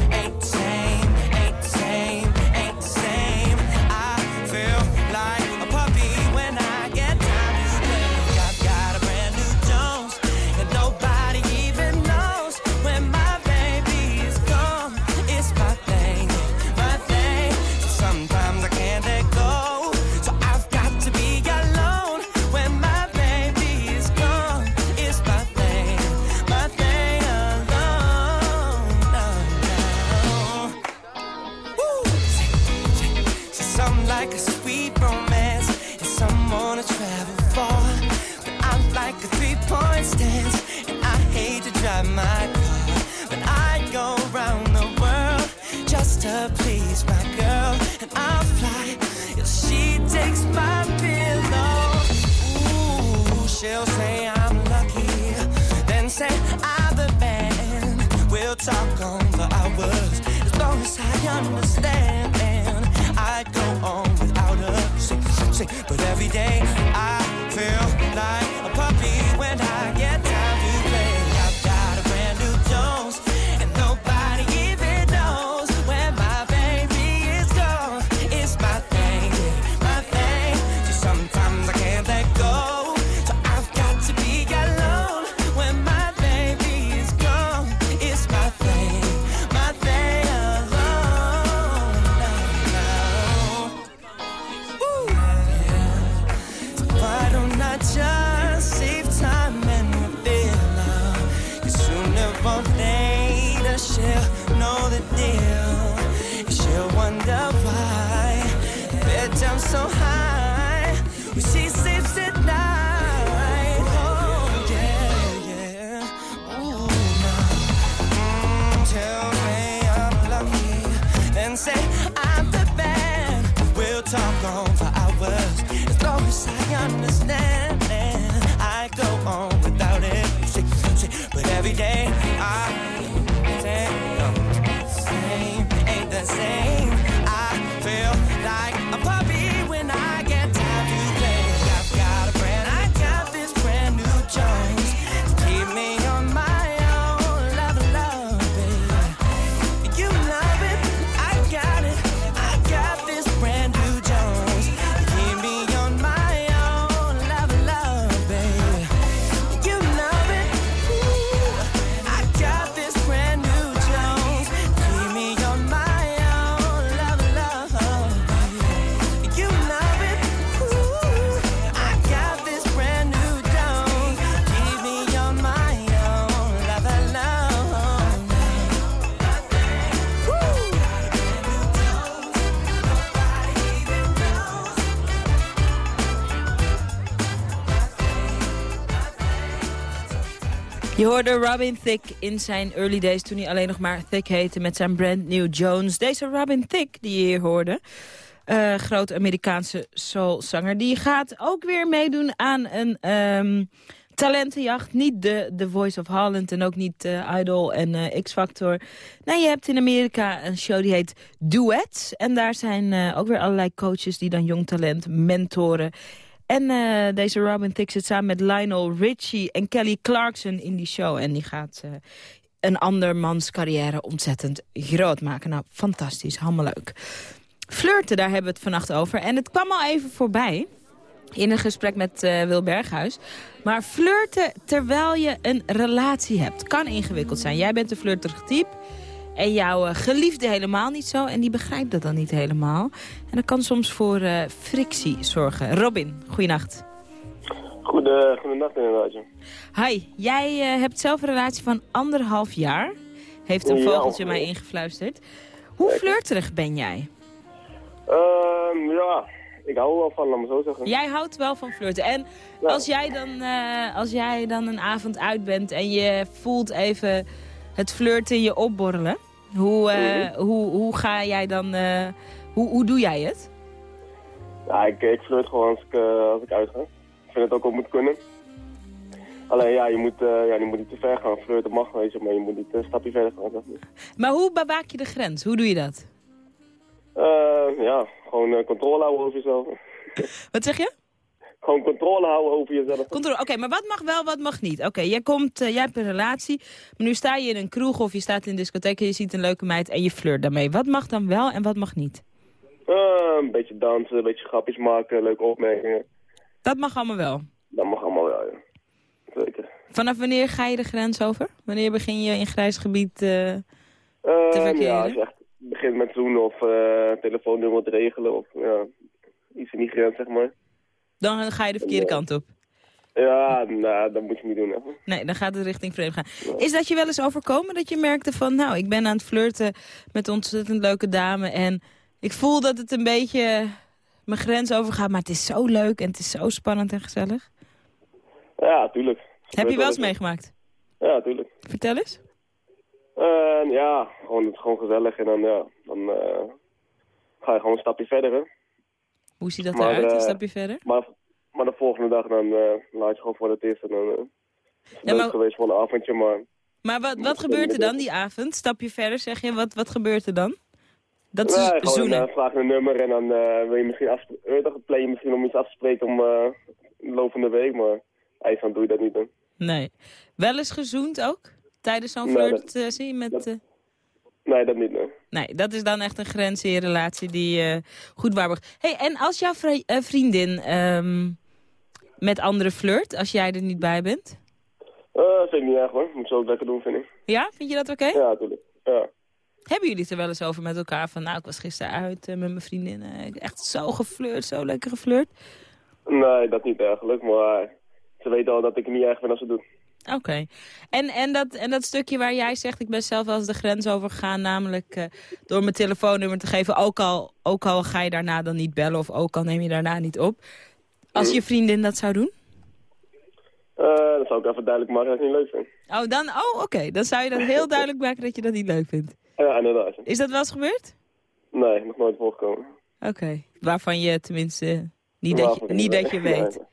Robin Thicke in zijn early days toen hij alleen nog maar Thicke heette met zijn brand new Jones. Deze Robin Thicke die je hier hoorde, uh, groot Amerikaanse soulzanger, die gaat ook weer meedoen aan een um, talentenjacht. Niet de The Voice of Holland en ook niet uh, Idol en uh, X-Factor. Nee, je hebt in Amerika een show die heet Duets. En daar zijn ook weer allerlei coaches die dan jong talent mentoren. En uh, deze Robin Thicke zit samen met Lionel Richie en Kelly Clarkson in die show. En die gaat uh, een andermans carrière ontzettend groot maken. Nou, fantastisch. Allemaal leuk. Flirten, daar hebben we het vannacht over. En het kwam al even voorbij in een gesprek met uh, Wil Berghuis. Maar flirten terwijl je een relatie hebt kan ingewikkeld zijn. Jij bent een flirterig type. En jouw uh, geliefde helemaal niet zo. En die begrijpt dat dan niet helemaal. En dat kan soms voor uh, frictie zorgen. Robin, goeienacht. Goede, goedenacht inderdaad. Hi, jij uh, hebt zelf een relatie van anderhalf jaar. Heeft een vogeltje ja, mij ingefluisterd. Hoe flirterig ben jij? Uh, ja, ik hou wel van, laat me zo zeggen. Jij houdt wel van flirten. En ja. als, jij dan, uh, als jij dan een avond uit bent en je voelt even het flirten in je opborrelen... Hoe, uh, hoe, hoe ga jij dan... Uh, hoe, hoe doe jij het? Ja, ik, ik flirt gewoon als ik, uh, als ik uitga. Ik vind het ook wel moet kunnen. Alleen ja, je moet, ja, je moet niet te ver gaan. Flirten mag, weet je, maar je moet niet een stapje verder gaan. Zeg maar. maar hoe bewaak je de grens? Hoe doe je dat? ja, gewoon controle houden over jezelf. Wat zeg je? Gewoon controle houden over jezelf. Controle, oké, maar wat mag wel, wat mag niet? Oké, jij komt, uh, jij hebt een relatie, maar nu sta je in een kroeg of je staat in een discotheek en je ziet een leuke meid en je flirt daarmee. Wat mag dan wel en wat mag niet? Uh, een beetje dansen, een beetje grapjes maken, leuke opmerkingen. Dat mag allemaal wel? Dat mag allemaal wel, ja. Zeker. Vanaf wanneer ga je de grens over? Wanneer begin je in grijs gebied uh, te verkeren? Ja, als je echt begint met zoenen of telefoonnummer te regelen of ja, iets in die grens, zeg maar. Dan ga je de verkeerde kant op. Ja, nou, dat moet je niet doen. Hè. Nee, dan gaat het richting vreemd gaan. Is dat je wel eens overkomen dat je merkte van... nou, ik ben aan het flirten met een ontzettend leuke dame... en ik voel dat het een beetje mijn grens overgaat... maar het is zo leuk en het is zo spannend en gezellig? Ja, tuurlijk. Heb je wel eens meegemaakt? Ja, tuurlijk. Vertel eens. Uh, ja, gewoon, het is gewoon gezellig en dan, ja, dan uh, ga je gewoon een stapje verder, hè. Hoe ziet dat maar, eruit, een stapje verder? Maar, maar de volgende dag dan uh, laat je gewoon voor het eerst. En dan uh, is het ja, maar... geweest voor een avondje, maar... Maar wat, wat gebeurt er dan die avond? Stapje verder, zeg je. Wat, wat gebeurt er dan? Dat is ja, zoenen. Vraag een nummer en dan uh, wil je misschien afspreken, plan je misschien om iets af te spreken om uh, de loop van de week, maar eindstand doe je dat niet dan. Nee. Wel eens gezoend ook? Tijdens zo'n nee, flirtsessie met... Dat, Nee, dat niet, nee. Nee, dat is dan echt een grens in je relatie die uh, goed waarborgt. hey, en als jouw vri uh, vriendin um, met anderen flirt, als jij er niet bij bent? Uh, vind ik niet erg hoor. Moet ze ook lekker doen, vind ik. Ja, vind je dat oké? Okay? Ja, natuurlijk. Ja. Hebben jullie het er wel eens over met elkaar? Van, nou, ik was gisteren uit met mijn vriendin. echt zo geflirt, zo lekker geflirt. Nee, dat niet eigenlijk. Maar ze weten al dat ik het niet erg vind als ze doen. Oké. Okay. En, en, dat, en dat stukje waar jij zegt, ik ben zelf wel eens de grens overgegaan... namelijk uh, door mijn telefoonnummer te geven... Ook al, ook al ga je daarna dan niet bellen of ook al neem je daarna niet op. Als je vriendin dat zou doen? Uh, dan zou ik even duidelijk maken dat ik het niet leuk vind. Oh, dan, oh oké. Okay. Dan zou je dan heel duidelijk maken dat je dat niet leuk vindt. Ja, inderdaad. Is dat wel eens gebeurd? Nee, nog nooit voorgekomen. Oké. Okay. Waarvan je tenminste niet, dat je, niet dat je weet.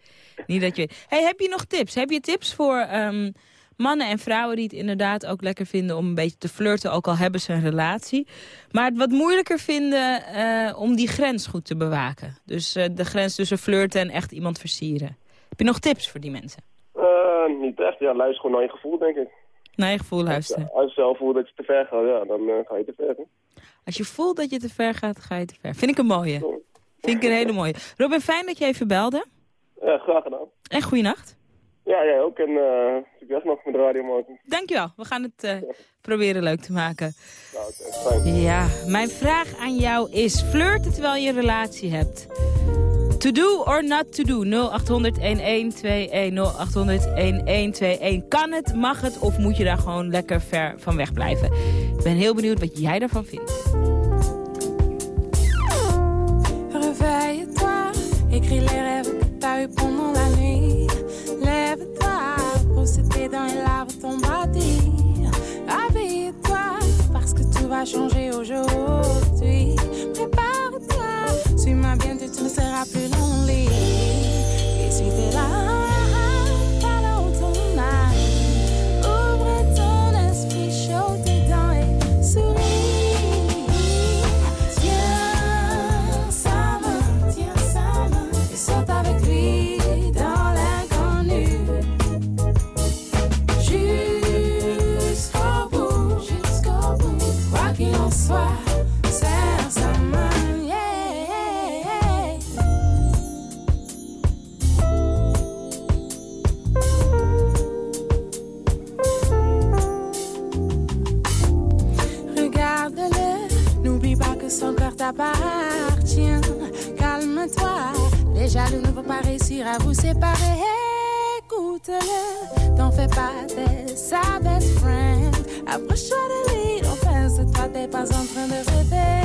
Niet dat je Hey, heb je nog tips? Heb je tips voor um, mannen en vrouwen die het inderdaad ook lekker vinden om een beetje te flirten, ook al hebben ze een relatie. Maar het wat moeilijker vinden uh, om die grens goed te bewaken. Dus uh, de grens tussen flirten en echt iemand versieren. Heb je nog tips voor die mensen? Uh, niet echt. Ja, luister gewoon naar je gevoel, denk ik. Naar je gevoel luisteren? Als je zelf voelt dat je te ver gaat, ja, dan ga je te ver. Hè? Als je voelt dat je te ver gaat, ga je te ver. Vind ik een mooie. Vind ik een hele mooie. Robin, fijn dat je even belde. Ja, graag gedaan. En goeienacht. Ja, jij ook. En uh, succes nog met de radio maken. Dankjewel. We gaan het uh, proberen leuk te maken. Nou, okay, fijn. Ja, mijn vraag aan jou is... flirten terwijl je een relatie hebt. To do or not to do? 0800-1121, 0800-1121. Kan het, mag het of moet je daar gewoon lekker ver van weg blijven? Ik ben heel benieuwd wat jij daarvan vindt. Réveille-toi, écris pendant la nuit. Lève-toi, procéder dans mains et lave ton bâti. Habille-toi parce que tout va changer aujourd'hui. Prépare-toi, suis-moi bien, tu ne seras plus lonely. Réussir à vous séparer. Écoute-le, t'en fais pas, t'es sa best friend. Approche-toi de lui, de toi, t'es pas en train de rêver.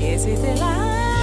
Et t'es là,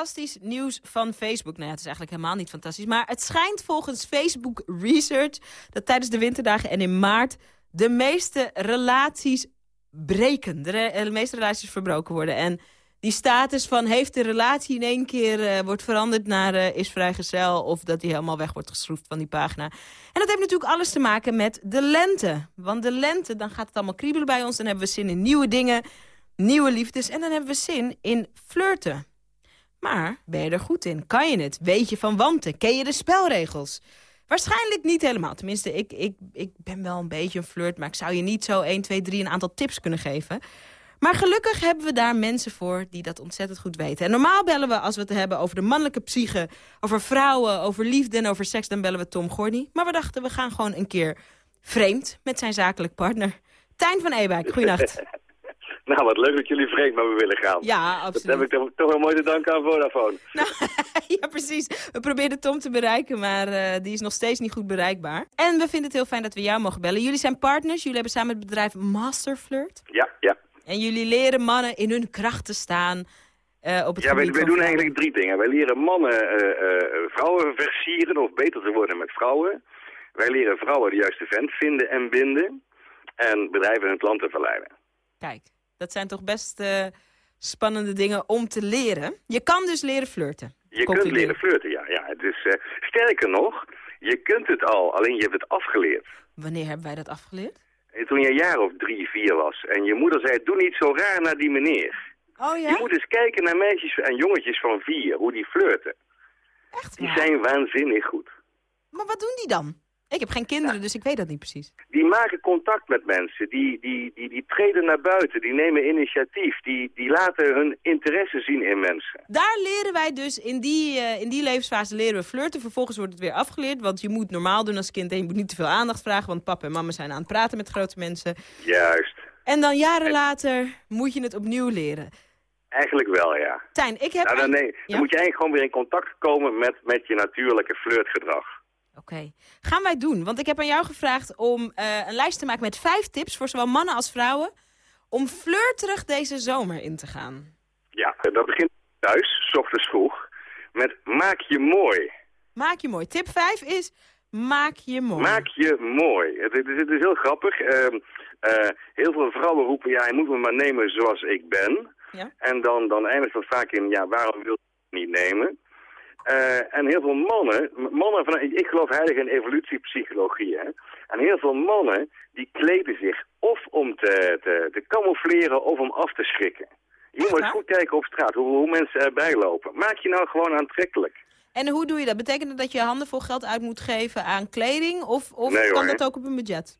fantastisch nieuws van Facebook. Nou ja, het is eigenlijk helemaal niet fantastisch. Maar het schijnt volgens Facebook Research... dat tijdens de winterdagen en in maart... de meeste relaties breken. De, eh, meeste relaties verbroken worden. En die status van heeft de relatie in één keer... eh, wordt veranderd naar eh, is vrijgezel... of dat die helemaal weg wordt geschroefd van die pagina. En dat heeft natuurlijk alles te maken met de lente. Want de lente, dan gaat het allemaal kriebelen bij ons. Dan hebben we zin in nieuwe dingen, nieuwe liefdes... en dan hebben we zin in flirten. Maar ben je er goed in? Kan je het? Weet je van wanten? Ken je de spelregels? Waarschijnlijk niet helemaal. Tenminste, ik, ik, ik ben wel een beetje een flirt... maar ik zou je niet zo 1, 2, 3 een aantal tips kunnen geven. Maar gelukkig hebben we daar mensen voor die dat ontzettend goed weten. En normaal bellen we, als we het hebben over de mannelijke psyche... over vrouwen, over liefde en over seks... dan bellen we Tom Gordy. Maar we dachten, we gaan gewoon een keer vreemd met zijn zakelijk partner. Tijn van Ewijk, goeienacht. Nou, wat leuk dat jullie vreemd met me willen gaan. Ja, Dat absoluut. heb ik toch, toch wel mooi te danken aan Vodafone. ja, precies. We probeerden Tom te bereiken, maar eh, die is nog steeds niet goed bereikbaar. En we vinden het heel fijn dat we jou mogen bellen. Jullie zijn partners, jullie hebben samen het bedrijf Masterflirt. Ja, ja. En jullie leren mannen in hun kracht te staan eh, op het Ja, wij, doen eigenlijk drie dingen. Wij leren mannen eh, vrouwen versieren of beter te worden met vrouwen. Wij leren vrouwen de juiste vent vinden en binden. En bedrijven land te verleiden. Kijk, dat zijn toch best eh, spannende dingen om te leren. Je kan dus leren flirten. Je kunt leren flirten, ja. ja. Eh, sterker nog, je kunt het al, alleen je hebt het afgeleerd. Wanneer hebben wij dat afgeleerd? Eh, Toen je een jaar of drie, vier was. En je moeder zei, doe niet zo raar naar die meneer. Oh ja? Je moet eens kijken naar meisjes en jongetjes van vier, hoe die flirten. Echt Die zijn waanzinnig goed. Maar wat doen die dan? Ik heb geen kinderen, dus ik weet dat niet precies. Die maken contact met mensen, die, die, die, die treden naar buiten, die nemen initiatief, die, die laten hun interesse zien in mensen. Daar leren wij dus, in die, uh, in die levensfase leren we flirten. Vervolgens wordt het weer afgeleerd, want je moet normaal doen als kind... en je moet niet te veel aandacht vragen, want papa en mama zijn aan het praten met grote mensen. Juist. En dan jaren later moet je het opnieuw leren. Eigenlijk wel, ja. Tijn, ik heb... Nou, dan, nee, dan moet je eigenlijk gewoon weer in contact komen met, met je natuurlijke flirtgedrag. Oké. Gaan wij doen. Want ik heb aan jou gevraagd om uh, een lijst te maken met vijf tips... voor zowel mannen als vrouwen... om flirterig deze zomer in te gaan. Ja, dat begint thuis, s ochtends vroeg, met maak je mooi. Maak je mooi. Tip 5 is maak je mooi. Maak je mooi. Het, het, het is heel grappig. Uh, uh, heel veel vrouwen roepen, ja, je moet me maar nemen zoals ik ben... Ja? En dan, dan eindigt dat vaak in, ja, waarom wil je het niet nemen? Uh, en heel veel mannen, mannen van, ik geloof heilig in evolutiepsychologie, hè? En heel veel mannen, die kleden zich of om te, te, te camoufleren of om af te schrikken. Je moet goed kijken op straat, hoe, hoe mensen erbij lopen. Maak je nou gewoon aantrekkelijk. En hoe doe je dat? Betekent dat dat je handenvol geld uit moet geven aan kleding? Of, of nee, kan hoor. dat ook op een budget?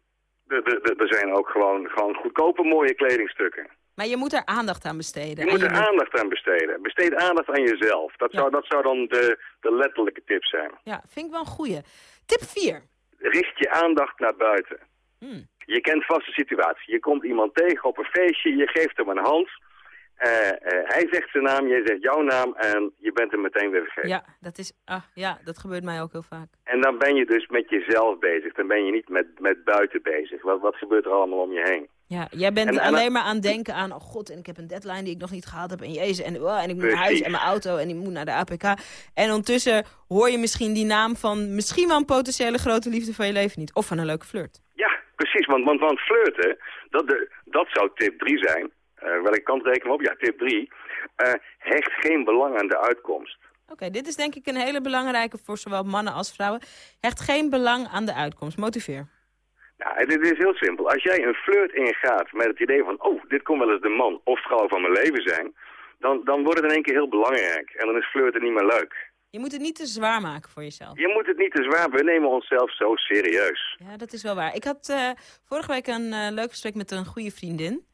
Er zijn ook gewoon, gewoon goedkope mooie kledingstukken. Maar je moet er aandacht aan besteden. Je moet er aandacht aan besteden. Besteed aandacht aan jezelf. Dat, zou, dat zou dan de, de letterlijke tip zijn. Ja, vind ik wel een goeie. Tip 4. Richt je aandacht naar buiten. Hmm. Je kent vast de situatie. Je komt iemand tegen op een feestje, je geeft hem een hand. Uh, uh, hij zegt zijn naam, jij zegt jouw naam en je bent hem meteen weer vergeten. Ja, dat, is, ah, ja, dat gebeurt mij ook heel vaak. En dan ben je dus met jezelf bezig. Dan ben je niet met, met buiten bezig. Wat, wat gebeurt er allemaal om je heen? Ja, jij bent En- en- alleen maar aan denken aan... oh god, en ik heb een deadline die ik nog niet gehaald heb. En jezus, en, oh, en ik moet naar huis en mijn auto en ik moet naar de APK. En ondertussen hoor je misschien die naam van... misschien wel een potentiële grote liefde van je leven niet. Of van een leuke flirt. Ja, precies. Want, want, want flirten, dat, de, dat zou tip 3 zijn. Uh, welke kant rekenen we op? Ja, tip 3. Uh, hecht geen belang aan de uitkomst. Oké, dit is denk ik een hele belangrijke voor zowel mannen als vrouwen. Hecht geen belang aan de uitkomst. Motiveer. Nou, het is heel simpel. Als jij een flirt ingaat met het idee van... oh, dit kon wel eens de man of vrouw van mijn leven zijn... dan, dan wordt het in één keer heel belangrijk. En dan is flirten niet meer leuk. Je moet het niet te zwaar maken voor jezelf. Je moet het niet te zwaar... We nemen onszelf zo serieus. Ja, dat is wel waar. Ik had uh, vorige week een uh, leuk gesprek met een goede vriendin...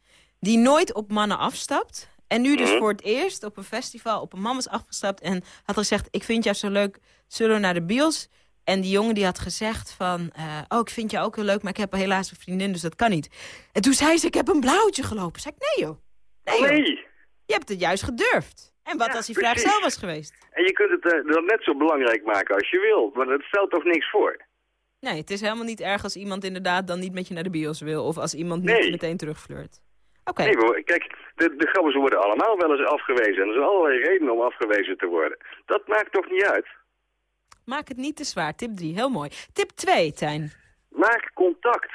die nooit op mannen afstapt... En nu dus Mhm. voor het eerst op een festival op een man was afgestapt... en had gezegd, ik vind jou zo leuk, zullen we naar de bios? En die jongen die had gezegd van... eh, oh, ik vind jou ook heel leuk, maar ik heb helaas een vriendin, dus dat kan niet. En toen zei ze, ik heb een blauwtje gelopen. Zei ik, nee joh. Nee, joh. Nee. Je hebt het juist gedurfd. En wat als die vraag precies. zelf was geweest? En je kunt het uh, dan net zo belangrijk maken als je wilt. Maar het stelt toch niks voor? Nee, het is helemaal niet erg als iemand inderdaad dan niet met je naar de bios wil... of als iemand niet Nee. meteen terugflirt. Oké. Nee, kijk, de, de grappers worden allemaal wel eens afgewezen. En er zijn allerlei redenen om afgewezen te worden. Dat maakt toch niet uit? Maak het niet te zwaar. Tip 3, heel mooi. Tip 2, Tijn. Maak contact.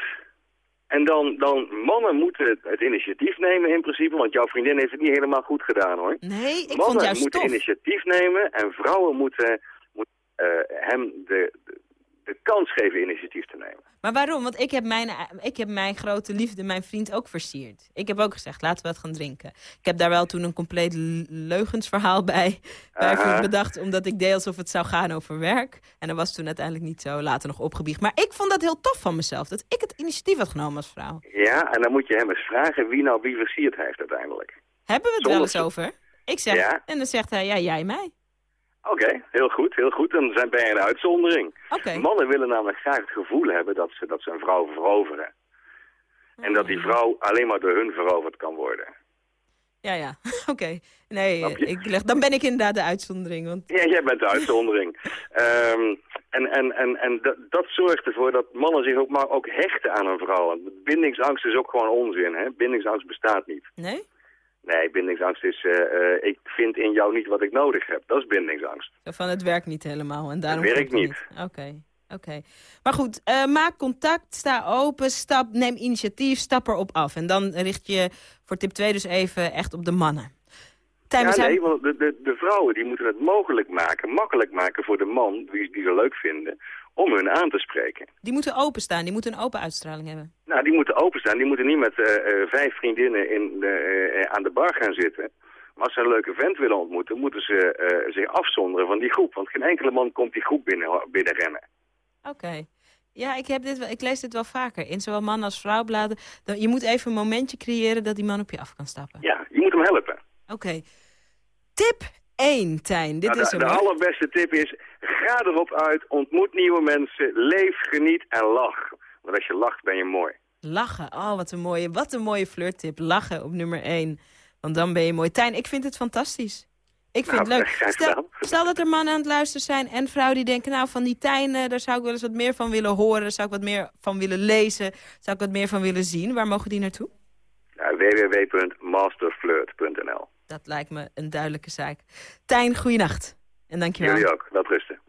En dan, dan mannen moeten het, initiatief nemen in principe, want jouw vriendin heeft het niet helemaal goed gedaan hoor. Nee, ik mannen vond juist moeten tof. initiatief nemen en vrouwen moeten, moeten uh, hem de, de, de kans geven initiatief te nemen. Maar waarom? Want ik heb, mijn, ik heb mijn grote liefde, mijn vriend, ook versierd. Ik heb ook gezegd, laten we wat gaan drinken. Ik heb daar wel toen een compleet leugensverhaal bij, bij bedacht... omdat ik deed alsof het zou gaan over werk. En dat was toen uiteindelijk niet zo, later nog opgebiecht. Maar ik vond dat heel tof van mezelf, dat ik het initiatief had genomen als vrouw. Ja, en dan moet je hem eens vragen wie nou wie versierd heeft uiteindelijk. Hebben we het Zonder wel eens over? Ik zeg, Ja. en dan zegt hij, ja, jij mij. Oké, heel goed, heel goed. Dan zijn je een uitzondering. Mannen willen namelijk graag het gevoel hebben dat ze, dat ze een vrouw veroveren. En dat die Hmm. vrouw alleen maar door hun veroverd kan worden. Ja, ja, oké. Nee, ik leg, dan ben ik inderdaad de uitzondering. Want Ja, jij bent de uitzondering. Ehm, en en, en, en dat, dat zorgt ervoor dat mannen zich ook maar ook hechten aan een vrouw. Want bindingsangst is ook gewoon onzin. Hè? Bindingsangst bestaat niet. Nee? Nee, bindingsangst is, eh, eh, ik vind in jou niet wat ik nodig heb. Dat is bindingsangst. Van, het werkt niet helemaal. En daarom Het werkt niet. Oké, oké. Maar goed, eh, maak contact, sta open, stap, neem initiatief, stap erop af. En dan richt je voor tip 2 dus even echt op de mannen. We Ja, zijn- nee, want de, de, de vrouwen die moeten het mogelijk maken, makkelijk maken voor de man, die, die ze leuk vinden, om hun aan te spreken. Die moeten openstaan, die moeten een open uitstraling hebben. Nou, die moeten openstaan. Die moeten niet met eh, eh, vijf vriendinnen in de, eh, aan de bar gaan zitten. Maar als ze een leuke vent willen ontmoeten, moeten ze zich afzonderen van die groep. Want geen enkele man komt die groep binnen, binnenrennen. Oké. Ja, ik, heb dit, wel- ik lees dit wel vaker. In zowel man als vrouwbladen. Je moet even een momentje creëren dat die man op je af kan stappen. Ja, je moet hem helpen. Oké. Tip 1, Tijn. Dit Nou, is de, hem. de allerbeste tip is, ga erop uit, ontmoet nieuwe mensen, leef, geniet en lach. Want als je lacht ben je mooi. Lachen. Oh, wat een mooie, wat een mooie flirttip. Lachen op nummer 1. Want dan ben je mooi. Tijn, ik vind het fantastisch. Ik vind Nou, het leuk. Stel, dat er mannen aan het luisteren zijn en vrouwen die denken... nou, van die Tijn, eh, daar zou ik wel eens wat meer van willen horen. Daar zou ik wat meer van willen lezen. Zou ik wat meer van willen zien. Waar mogen die naartoe? Ja, www.masterflirt.nl Dat lijkt me een duidelijke zaak. Tijn, goeienacht. En dankjewel. Jullie ook, wel rusten.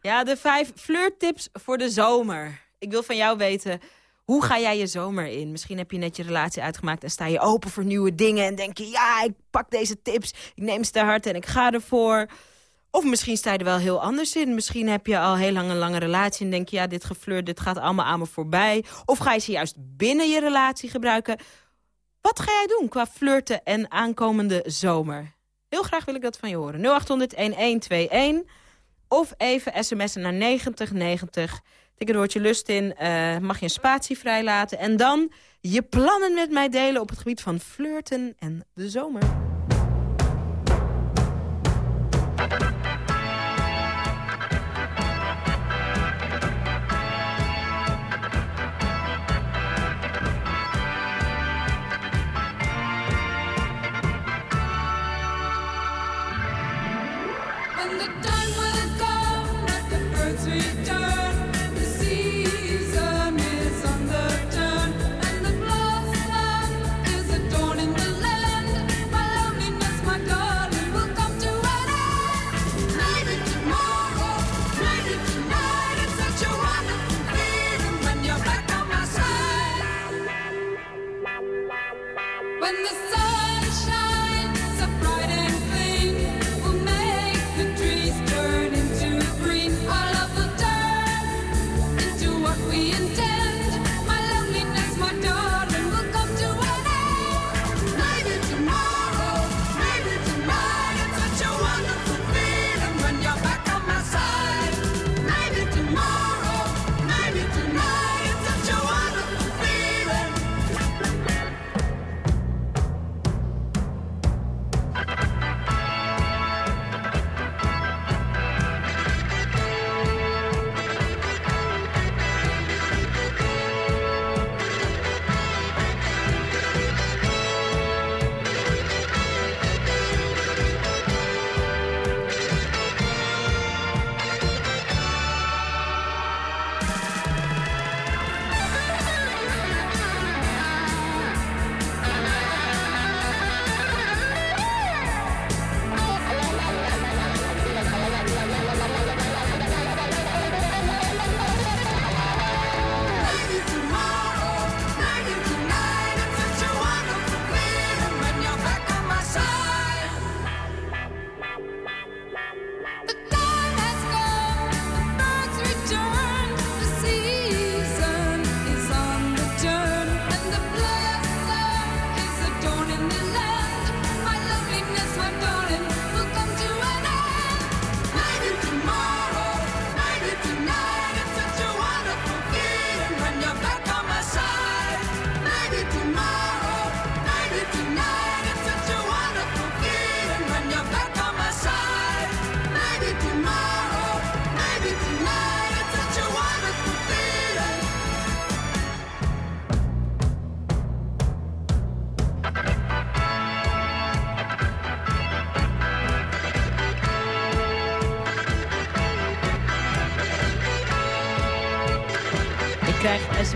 Ja, de vijf flirttips voor de zomer. Ik wil van jou weten, hoe ga jij je zomer in? Misschien heb je net je relatie uitgemaakt en sta je open voor nieuwe dingen... en denk je, ja, ik pak deze tips, ik neem ze ter harte en ik ga ervoor. Of misschien sta je er wel heel anders in. Misschien heb je al heel lang een lange relatie en denk je... ja, dit geflirt, dit gaat allemaal aan me voorbij. Of ga je ze juist binnen je relatie gebruiken? Wat ga jij doen qua flirten en aankomende zomer? Heel graag wil ik dat van je horen. 0800-1121 of even sms'en naar 9090. Tik een woordje lust in, eh, mag je een spatie vrijlaten. En dan je plannen met mij delen op het gebied van flirten en de zomer.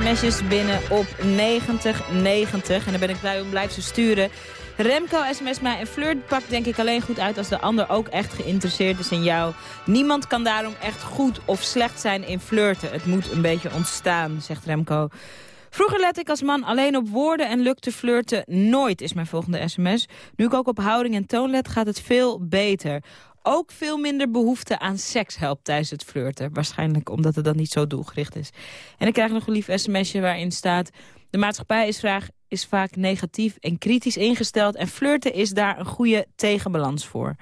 Sms'jes binnen op 9090. En dan ben ik blij om blijf ze sturen. Remco sms mij een flirt pakt denk ik alleen goed uit als de ander ook echt geïnteresseerd is in jou. Niemand kan daarom echt goed of slecht zijn in flirten. Het moet een beetje ontstaan, zegt Remco. Vroeger let ik als man alleen op woorden en lukte flirten nooit, is mijn volgende sms. Nu ik ook op houding en toon let, gaat het veel beter. Ook veel minder behoefte aan seks helpt tijdens het flirten. Waarschijnlijk omdat het dan niet zo doelgericht is. En ik krijg nog een lief sms'je waarin staat... de maatschappij is, vaak negatief en kritisch ingesteld... en flirten is daar een goede tegenbalans voor.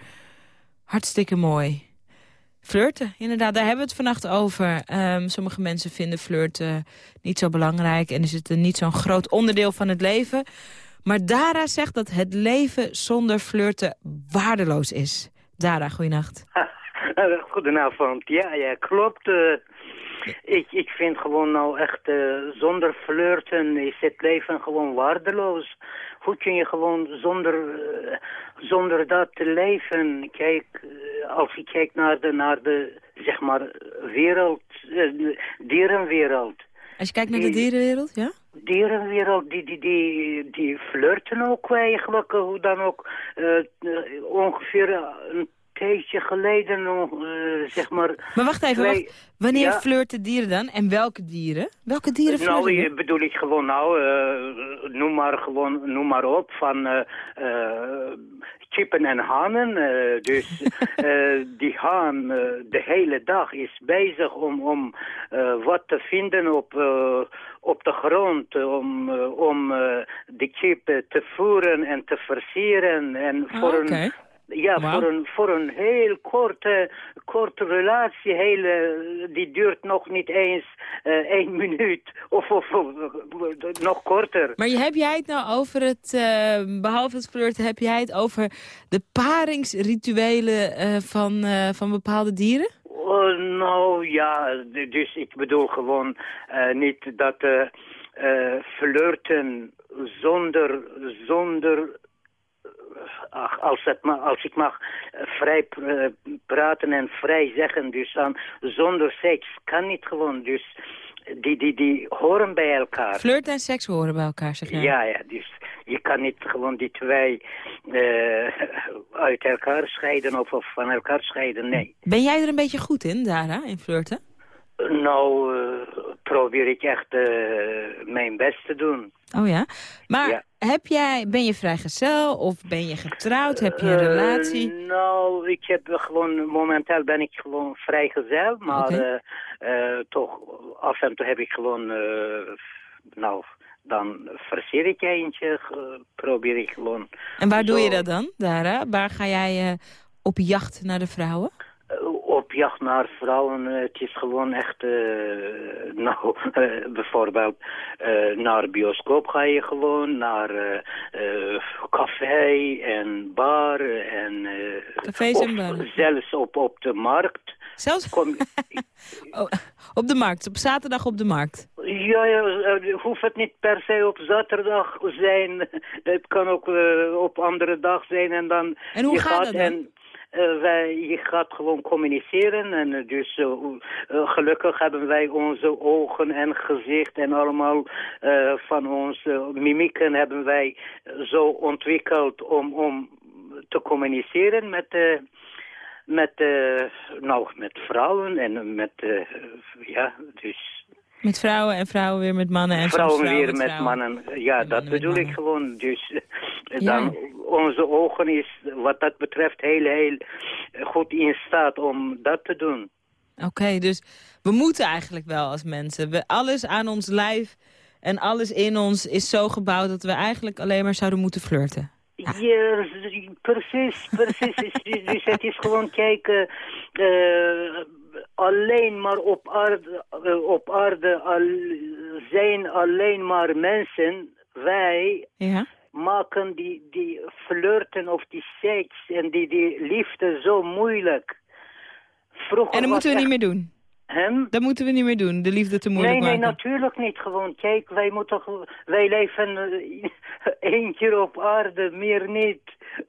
Hartstikke mooi. Flirten, inderdaad. Daar hebben we het vannacht over. Ehm, sommige mensen vinden flirten niet zo belangrijk... en is het niet zo'n groot onderdeel van het leven. Maar Dara zegt dat het leven zonder flirten waardeloos is. Dara, goeienacht. Goedenavond. Ja, ja, klopt. eh. ik, ik vind gewoon nou echt, eh, zonder flirten is het leven gewoon waardeloos. Hoe kun je gewoon zonder, eh, zonder dat te leven? Kijk, als je kijkt naar de, naar de zeg maar, wereld, dierenwereld. Als je kijkt naar de dierenwereld, ja? dierenwereld, die, die, die, die flirten ook eigenlijk, hoe dan ook. eh, eh, ongeveer een tijdje geleden nog, eh, zeg maar... Maar wacht even, twee- wacht. wanneer Ja. flirten dieren dan? En welke dieren? Welke dieren flirten? Nou, dan? je bedoel ik gewoon, nou, eh, noem maar gewoon, noem maar op, van eh, eh, kippen en hanen. dus die haan de hele dag is bezig om, om wat te vinden op, op de grond, om, om de kip eh, te voeren en te versieren. En Ah, voor oké. een ja, voor een, voor een heel korte, korte relatie, hele, die duurt nog niet eens eh, één minuut of, of, nog korter. Maar heb jij het nou over het, eh, behalve het flirten, heb jij het over de paringsrituelen eh, van, eh, van bepaalde dieren? Oh, nou ja, dus ik bedoel gewoon eh, niet dat eh eh, flirten zonder, zonder eh, ach, als, het als ik mag eh, vrij eh, praten en vrij zeggen, dus dan zonder seks kan niet gewoon. Dus die, die, die horen bij elkaar. Flirt en seks horen bij elkaar, zeg jij? Ja, ja, dus je kan niet gewoon die twee eh, uit elkaar scheiden of, of van elkaar scheiden, nee. Ben jij er een beetje goed in, Dara, in flirten? Nou, probeer ik echt mijn best te doen. Oh ja? Maar Ja. Heb jij, ben je vrijgezel of ben je getrouwd? Heb je een Eh, relatie? nou, ik heb gewoon, momenteel ben ik gewoon vrijgezel, maar eh, eh, toch af en toe heb ik gewoon, nou, dan versier ik eentje, probeer ik gewoon. En waar doe je dat dan, Dara? Waar ga jij op jacht naar de vrouwen? Jacht naar vrouwen, eh, het is gewoon echt, eh, nou, eh, bijvoorbeeld naar bioscoop ga je gewoon, naar café en bar en... Cafés. Zelfs op, op de markt. Zelfs Oh, op de markt, op zaterdag op de markt. Ja, ja, hoeft het niet per se op zaterdag zijn. Het kan ook op andere dag zijn en dan... En hoe je gaat dat? En, eh, wij, je gaat gewoon communiceren en eh, dus eh, gelukkig hebben wij onze ogen en gezicht en allemaal van onze mimieken hebben wij zo ontwikkeld om, om te communiceren met... met, nou, met vrouwen en met, ja, dus Met vrouwen en vrouwen weer met mannen. En vrouwen vrouwen weer met vrouwen. mannen. Ja, dat bedoel ik gewoon. Dus eh, Ja. dan, onze ogen is wat dat betreft heel, heel goed in staat om dat te doen. Oké, dus we moeten eigenlijk wel als mensen. We, alles aan ons lijf en alles in ons is zo gebouwd... dat we eigenlijk alleen maar zouden moeten flirten. Ja, precies, precies. dus, dus het is gewoon kijken, eh, alleen maar op aarde, eh, op aarde al, zijn alleen maar mensen, wij Ja? maken die, die flirten of die seks en die, die liefde zo moeilijk. Vroeger En dat moeten we niet meer doen. Hem? Dat moeten we niet meer doen, de liefde te moeilijk Nee, nee, maken. natuurlijk niet. Gewoon, kijk, wij, moeten, wij leven eh, één keer op aarde, meer niet.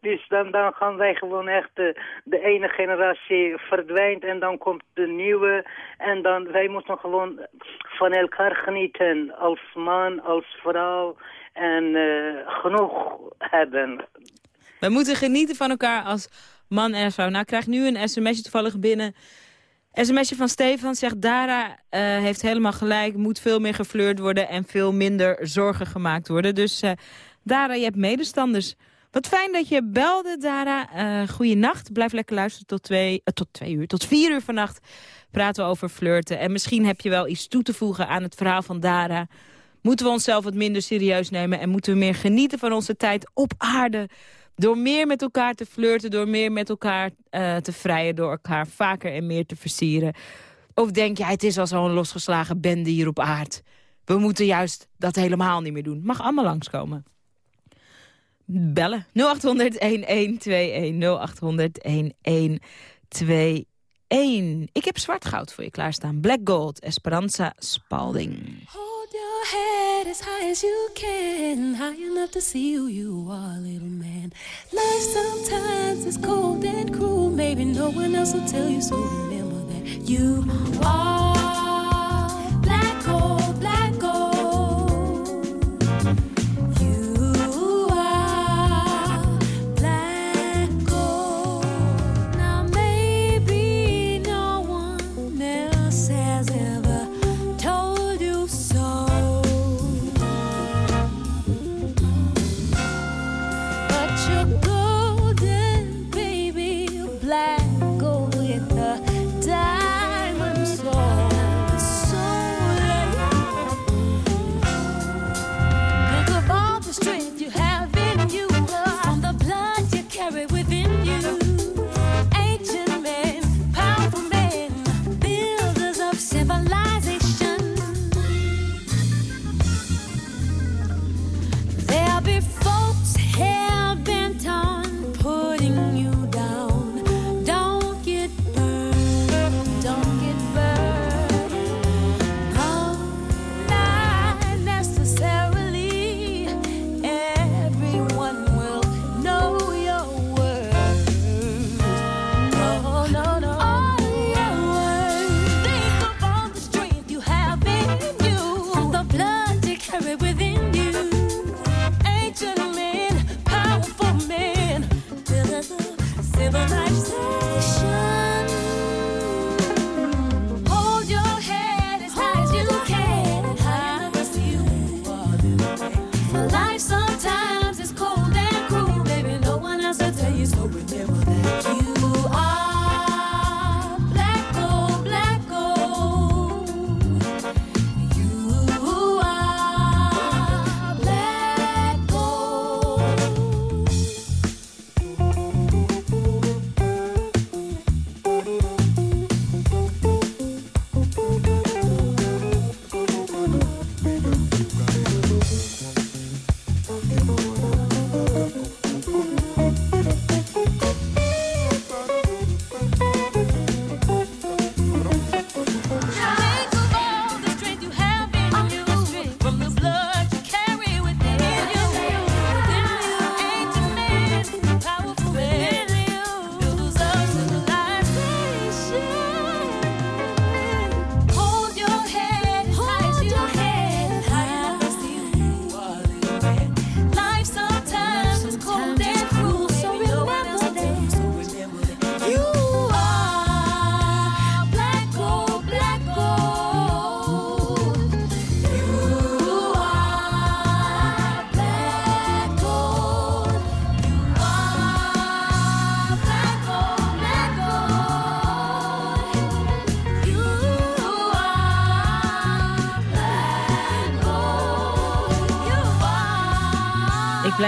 Dus dan, dan gaan wij gewoon echt, eh, de ene generatie verdwijnt en dan komt de nieuwe. En dan, wij moeten gewoon van elkaar genieten, als man, als vrouw. En eh, genoeg hebben. We moeten genieten van elkaar als man en vrouw. Nou, ik krijg nu een sms'je toevallig binnen. SMS'je van Stefan zegt... Dara eh, heeft helemaal gelijk, moet veel meer geflirt worden... en veel minder zorgen gemaakt worden. Dus eh, Dara, je hebt medestanders. Wat fijn dat je belde, Dara. Uh, Goeienacht. Blijf lekker luisteren tot twee, tot twee uur. Tot vier uur vannacht praten we over flirten. En misschien heb je wel iets toe te voegen aan het verhaal van Dara. Moeten we onszelf wat minder serieus nemen... en moeten we meer genieten van onze tijd op aarde... Door meer met elkaar te flirten, door meer met elkaar eh, te vrijen... door elkaar vaker en meer te versieren. Of denk je, het is al zo'n losgeslagen bende hier op aard. We moeten juist dat helemaal niet meer doen. Mag allemaal langskomen. Bellen. 0800-1121. 0800-1121. Ik heb zwart goud voor je klaarstaan. Black Gold, Esperanza Spalding. Your head as high as you can, high enough to see who you are, little man. Life sometimes is cold and cruel, maybe no one else will tell you, so remember that you are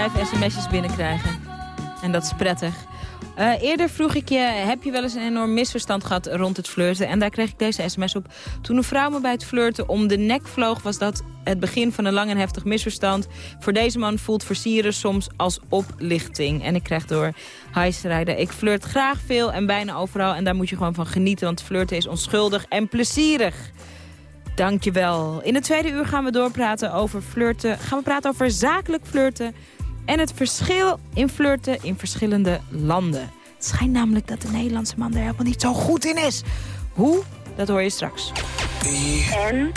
blijf sms'jes binnenkrijgen. En dat is prettig. Eh, eerder vroeg ik je, heb je wel eens een enorm misverstand gehad rond het flirten? En daar kreeg ik deze sms op. Toen een vrouw me bij het flirten om de nek vloog... was dat het begin van een lang en heftig misverstand. Voor deze man voelt versieren soms als oplichting. En ik krijg door, hi Strijder, ik flirt graag veel en bijna overal... en daar moet je gewoon van genieten, want flirten is onschuldig en plezierig. Dankjewel. In het tweede uur gaan we doorpraten over flirten. Gaan we praten over zakelijk flirten... En het verschil in flirten in verschillende landen. Het schijnt namelijk dat de Nederlandse man er helemaal niet zo goed in is. Hoe? Dat hoor je straks. En?